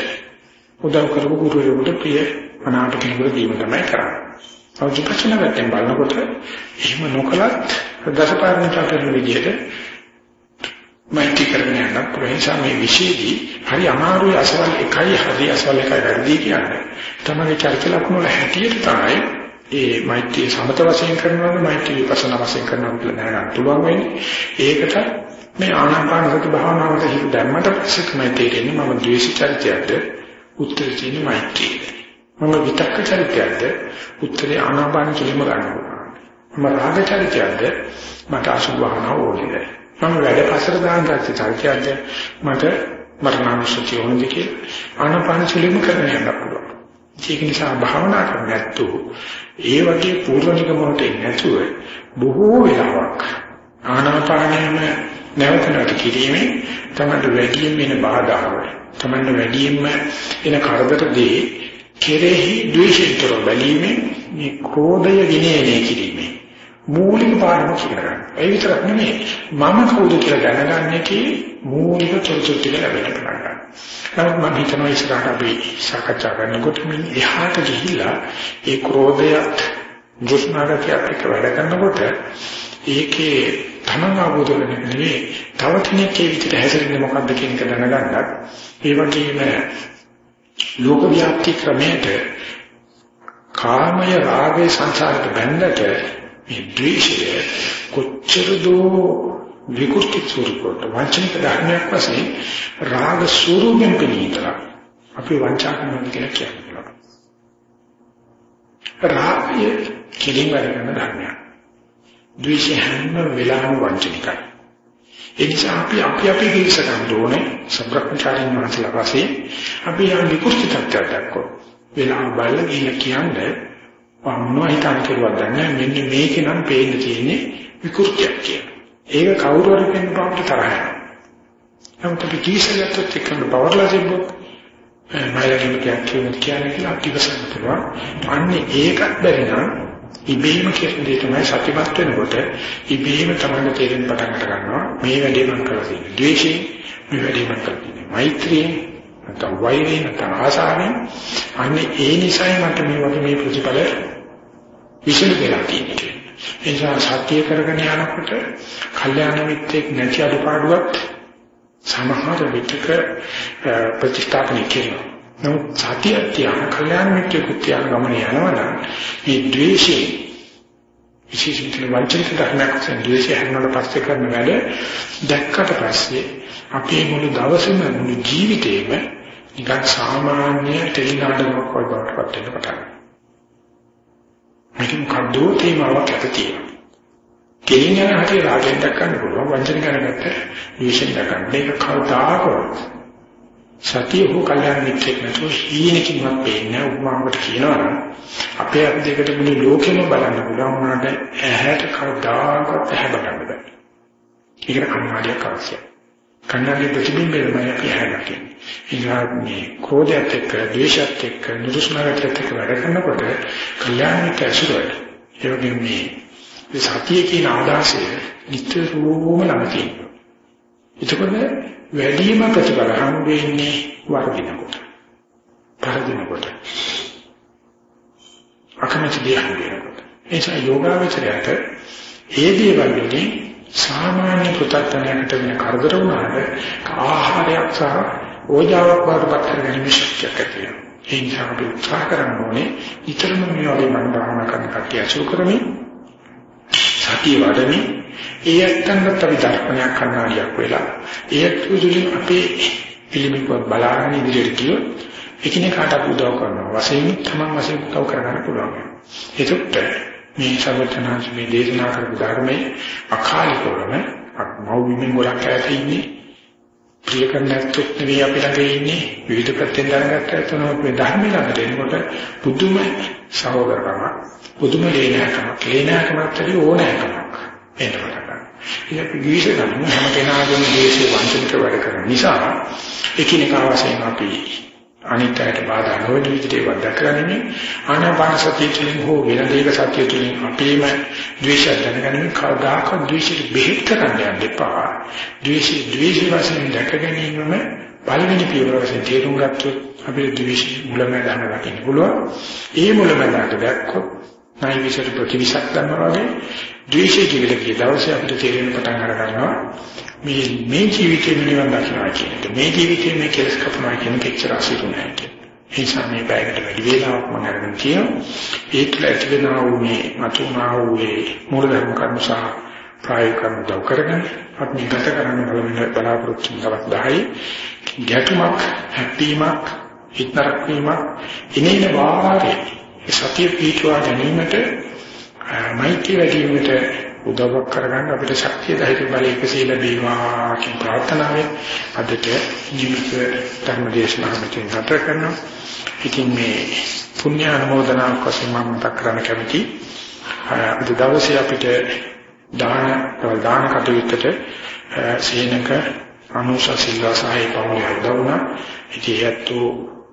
උදව් කරපු ගුරුවරයෙකුට ප්‍රිය අනාථ කෙනෙකුට දීම තමයි කරන්නේ. අවුචිකචන වැටෙන් බලනකොට එහෙම නොකලත් දසපාරමිතා කරන විදිහට මෛත්‍රී කරගෙන යන්න පුළුවන් නිසා මේ විශේෂී හරි අමාරුයි අසවල් එකයි හරි අසවල් එකයි වැඩි කියන්නේ. තමයි චරිත ලක්ෂණ වල හැටියට තමයි ඒ මෛත්‍රී සමත වශයෙන් කරනවද මෛත්‍රී විපස්සනා වශයෙන් කරනවද කියලා දැනගන්න පුළුවන් වෙන්නේ. ඒකට මේ ආනාපාන සති භාවනාවට හිත දැම්මට පස්සේ තමයි තේරෙන්නේ මම ද්වේෂ චරිතයද උත්තර තියෙන මෛත්‍රී. මම විතක්ක චරිතයද උත්තරේ ආනාපාන කෙලිම ගන්නවා. මම රාග චරිතයද මට අසුභ භාවනාව ඕනේ. මම වැඩ පස්සට දාන ගත්ත චරිතයක්ද මට මරණානුස්සතිය ඕනද කියලා ආනාපාන සුලිම කරන්න යන්න පුළුවන්. ඒක නිසා භාවනා කරන්නේ නැත්තු ඒ වගේ පූර්ව නිගමනට නැතුව බොහෝ වෙලාවක් ආනාපානයම නැවත නැවත කිරීමෙන් තමයි වැඩියෙන් වෙන බාධාව තමයි වැඩියෙන්ම එන කරදර දේ කෙරෙහි ද්වේෂිතව බැලීමෙන් මේ ක්‍රෝධය විනයනය කිරීමෙන් මූලික පාඩම කියලා ගන්න. ඒ විතරක් නෙමෙයි මම කවුද කියලා දැනගන්න එකේ මූලික තොරතුරු ටික ලැබෙන්න පටන් ගන්නවා. නමුත් මම හිතනවා ඉස්සරහට අපි සාකච්ඡා කරනකොට මේ එහාට ගිහිලා ඒ ක්‍රෝධයත් දුෂ්ණාගතියත් එක්ක වැඩ කරනකොට ඒකේ තමන් අවබෝධ කරගන්න නෙවෙයි තව කෙනෙක් ඒ විදිහට හැසිරෙන්නේ මොකද්ද කියන එක දැනගන්නත් ඒ වගේම ලෝක ව්‍යාප්ති ක්‍රමයට කාමය රාගය සංසාරට බැඳලා මේ ද්වේෂය කොච්චර දෝ විකෘති ස්වරූපකට වංචනික ධර්මයක් වශයෙන් රාග ස්වරූපෙන් පිළිතලා අපි වංචා කරනවා කියලා කියනවා. රාගය කෙලින් වැඩ කරන ධර්මයක්. ද්වේෂය හැම වෙලාවෙම වංචනිකයි. ඒ නිසා අපි අපි අපි පිළිස ගන්න ඕනේ සම්ප්‍රක්‍මචාරින් වහන්සේලා වශයෙන් අපි යම් විකෘති තත්ත්වයක් දක්වෝ. වෙලාව බලලා ගිහින් කියන්නේ මොනවා හිතන් කෙරුවද නැහැ මෙන්න මේක නම් පේන්න තියෙන්නේ විකෘතියක් කියලා. ඒක කවුරු හරි කෙනෙක් පාට තරහ යනවා. නමුත් අපි කීසලට එක්කම බවර්ලා තිබ්බොත් මයිලකින් කියන්නේ කියන්නේ කියලා අතිවසන්න පුළුවන්. අන්නේ ඒකත් බැරි නම් ඉබේම කියන දේ තමයි සත්‍යමත් වෙනකොට ඉබේම තමයි තේරෙන්න පටන් ගන්නවා මේ වැඩේ මම කරලා තියෙන්නේ. ද්වේෂයෙන් මේ වැඩේ මම කරලා තියෙන්නේ. මෛත්‍රියෙන් නැත්නම් වෛරයෙන් නැත්නම් ආසාවෙන් අන්නේ ඒ නිසයි මට මේ වගේ මේ ප්‍රතිඵල විශ්ල වෙලා තියෙන්නේ. ඒ නිසා සත්‍ය කරගෙන යනකොට කල්යාණ මිත්‍රෙක් නැති අඩපාඩුවක් සමහර විටක ප්‍රතිස්ථාපනය කරනවා. නමුත් සතිය තියන කල්යාණ මිත්‍රෙකුත් තියන ගමන යනවනම් මේ ද්වේෂේ විශේෂයෙන් වංචනික ධර්මයක් වශයෙන් ද්වේෂය හැරෙනකොට පස්සේ කරන වැඩ දැක්කට පස්සේ අපේ මුළු දවසම මුළු ජීවිතේම නිකන් සාමාන්‍ය ටෙලිනාටකයක් වගේ බවට පත් වෙන්න පටන් ගන්නවා. මේක මොකද්ද තේමාවක් ඇතිතියි. කෙලින් යන හැටි රාගයෙන් දක්වන්න පුළුවන් වංචන කරගත්ත ද්වේෂයෙන් දක්වන්න. මේක කවදාකවත් සතිය හෝ කල්යාණ මිත්‍රෙක් නැතුව හීනකින්වත් පේන්නේ උපමාවකට කියනවා අපේ අත් දෙකට මුළු ලෝකෙම බලන්න පුළුවන් වුණාට ඇහැට කවදාකවත් ඇහැ බලන්න බෑ. ඒකට කණ්ණාඩියක් අවශ්‍යයි. කණ්ණාඩිය ප්‍රතිබිම්බයමයි අපි ඇහැට ඉතින් මේ ක්‍රෝධයත් එක්ක ද්වේෂයත් එක්ක නිරුස්නාගතත් එක්ක වැඩ කරනකොට කල්යාණ මිත්‍ර ඇසුරයි. ඒ වගේ මේ මේ සතිය කියන ආදාසය නිතරම ළඟ තියෙනවා. එතකොට වැඩිම ප්‍රතිඵල හම් වෙන්නේ වර්ධිනකොට. පරදිනකොට. අකමැති දේහම් වෙනකොට. එනිසා යෝගාවචරයට ඒ දේවල් වලින් සාමාන්‍ය පුතත්ඥයකට වෙන කරදර වුණාට ආහාරයක් සහ ඕජාවක් වඩපත් කරගන්න ශක්තියක් ඇති වෙනවා. ඒ නිසා අපි උත්සාහ කරන්න ඕනේ ඊතරම් මේ වගේ මන භාවනා කරන කටිය අසු කරමින් සතිය වඩමින් ඒ ඇත්තන්ට අපි දර්පණයක් කරනාලියක් වෙලා ඒ තුලින් අපේ පිළිමිකව බලාගෙන ඉදිරියට ගියොත් එකිනෙකාට උදව් කරනවා. වශයෙන් තමන් වශයෙන් උදව් කරගන්න පුළුවන්. ඒකට මේ සර්වඥාන්ස මේ දේශනා කරපු ධර්මයේ අකාලිකවම මෞවිමින් ගොඩක් ඈත ඉන්නේ. ප්‍රිය කරන්නත් නෙවෙයි අපි ළඟ ඉන්නේ. විවිධ පැත්තෙන් දැනගත්ත ඇතනොත් මේ ධර්ම ළඟට එනකොට පුදුම සහෝදරකමක් පුදුම ලේනකමක් ලේනකමක් ඇති ඕනෑකමක්. මේකට කරගන්න. ඒක ගීසේ නම් හැම කෙනාගේම දේශේ වංශනික වැඩ කරන නිසා එකිනෙකා වශයෙන් අපි අනිත්‍යයට බාධා නොවන විදිහට ඒවත් දැකගන්නේ ආනාපාන සතිය තුළින් හෝ වෙන දෙයක සතිය තුළින් අපේම ද්වේෂය දැනගැනීම කවදාක ද්වේෂයට බෙහෙත් කරන්න යන්න එපා. ද්වේෂය ද්වේෂ වශයෙන් දැකගැනීමම පළවෙනි පියවර වශයෙන් තේරුම් ගත්තොත් අපේ ද්වේෂ මුලමඳාන දකින්න පුළුවන්. ඒ මුලමඳාට දැක්කොත් නයි විශේෂ ප්‍රතිවිසක් ගන්නවා වගේ ද්වේෂය කියලා කිය දවසේ අපිට තේරෙන පටන් අර ගන්නවා. මේ මේ ජීවිතේ නිවන් දකින්නවා කියන එක. මේ ජීවිතේ මේ කෙලස් කපනවා කියන පිටචර අසිරු නැහැ කියන ඒ සමේ බයකට වැඩි වේලාවක් මම අරගෙන කියනවා. ඒක ඇතිවෙනා වූ මේ මතුනා වූ මේ මූලධර්ම කර්ම සහ ප්‍රායෝගික කර්ම දව කරගෙන අපි ගත කරන්න බලමින් බලාපොරොත්තු වෙනවක් 10 ගැටුමක් හැප්පීමක් හිතනක් වීමක් ඉනේන වාරේ සතිය පිටුවා ගැනීමට මෛත්‍රී වැඩිවීමට උදව්වක් කරගන්න අපිට ශක්තිය ධෛර්ය බල එකසේ ලැබේවා කියන ප්‍රාර්ථනාවෙන් අදට ජීවිත ධර්ම දේශනාව මෙතන නතර කරනවා. ඉතින් මේ පුණ්‍ය අනුමෝදනාවක් වශයෙන් මම මතක් කරන්න කැමති අද දවසේ අපිට දාන දාන කටයුත්තට සීනක අනුශ සිල්වා සහාය පවුලේ උදවුණා. ඉතින් ඒත්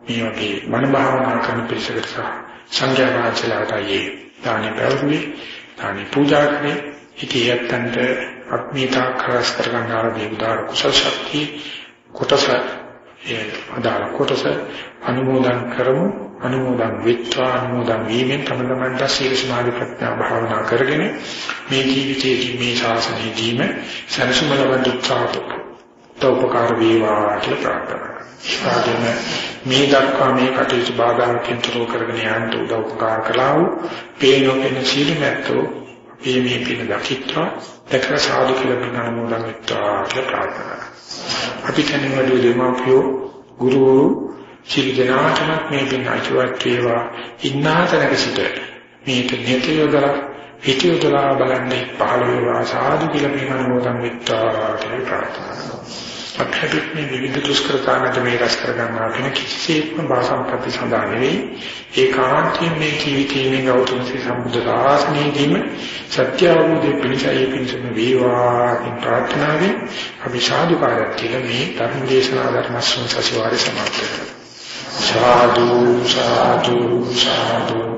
මේ වගේ මන භාවනා කරන පිළිසකට සංඝයා වහන්සේලාට ආයේ දානි පැවරුනේ දානි පූජා කරේ. ඉතින් යත්තන්ට අත්මීතා කරස් කර ගන්නාර මේ උදාර කුසල ශක්තිය කොටස ඒ අදාළ කොටස අනුමෝදන් කරමු. අනුමෝදන් විත්වා අනුමෝදන් වීමෙන් තම තමන්ට සීල සමාධි ප්‍රඥා භාවනා කරගෙන මේ ජීවිතයේදී මේ ශාසනයේදීම සරසුම ලබන උත්සාහත තෝපකාර වේවා කියලා ප්‍රාර්ථනා කරනවා. මේ දක්වා මේ කටයුතු බාධාකින් තොරව කරගෙන යන්න උදව් උපකාර කළා වූ පේනෝ පෙන සීලමැත්තෝ මේ මේ පින දකිත්වා. දැකලා සාදු කියලා පින අනුමෝදන් වෙත්වා කියලා ප්‍රාර්ථනා අපි කෙනෙක් වඩු දෙමාපියෝ ගුරුවරු සිල් දනාටම මේ පින අචුවත් වේවා. ඉන්නාතනක සිට මේක නියත යොදලා හිතියොදලා බලන්නේ පහළ වේවා සාදු කියලා මේ මනෝතම් විත්තා කියලා ප්‍රාර්ථනා කරනවා. අපිට මේ විවිධ දුෂ්කරතානට මේ රස කර ගන්නවා කියන කිසිසේත්ම භාෂාම්පති සඳහා නෙවෙයි ඒකාන්තයෙන් මේ ජීවිතයේ ගෞතම ශ්‍රී සම්බුද්ධ ශාසනයේදීම සත්‍ය අවබෝධය පිණිසයි පිණිසම වේවා කියන ප්‍රාර්ථනාවෙන් අපි සාදුකාරයක් කියලා මේ ධර්ම දේශනා ධර්ම සංසසිවාරය සමාප්ත කරනවා. සාදු සාදු සාදු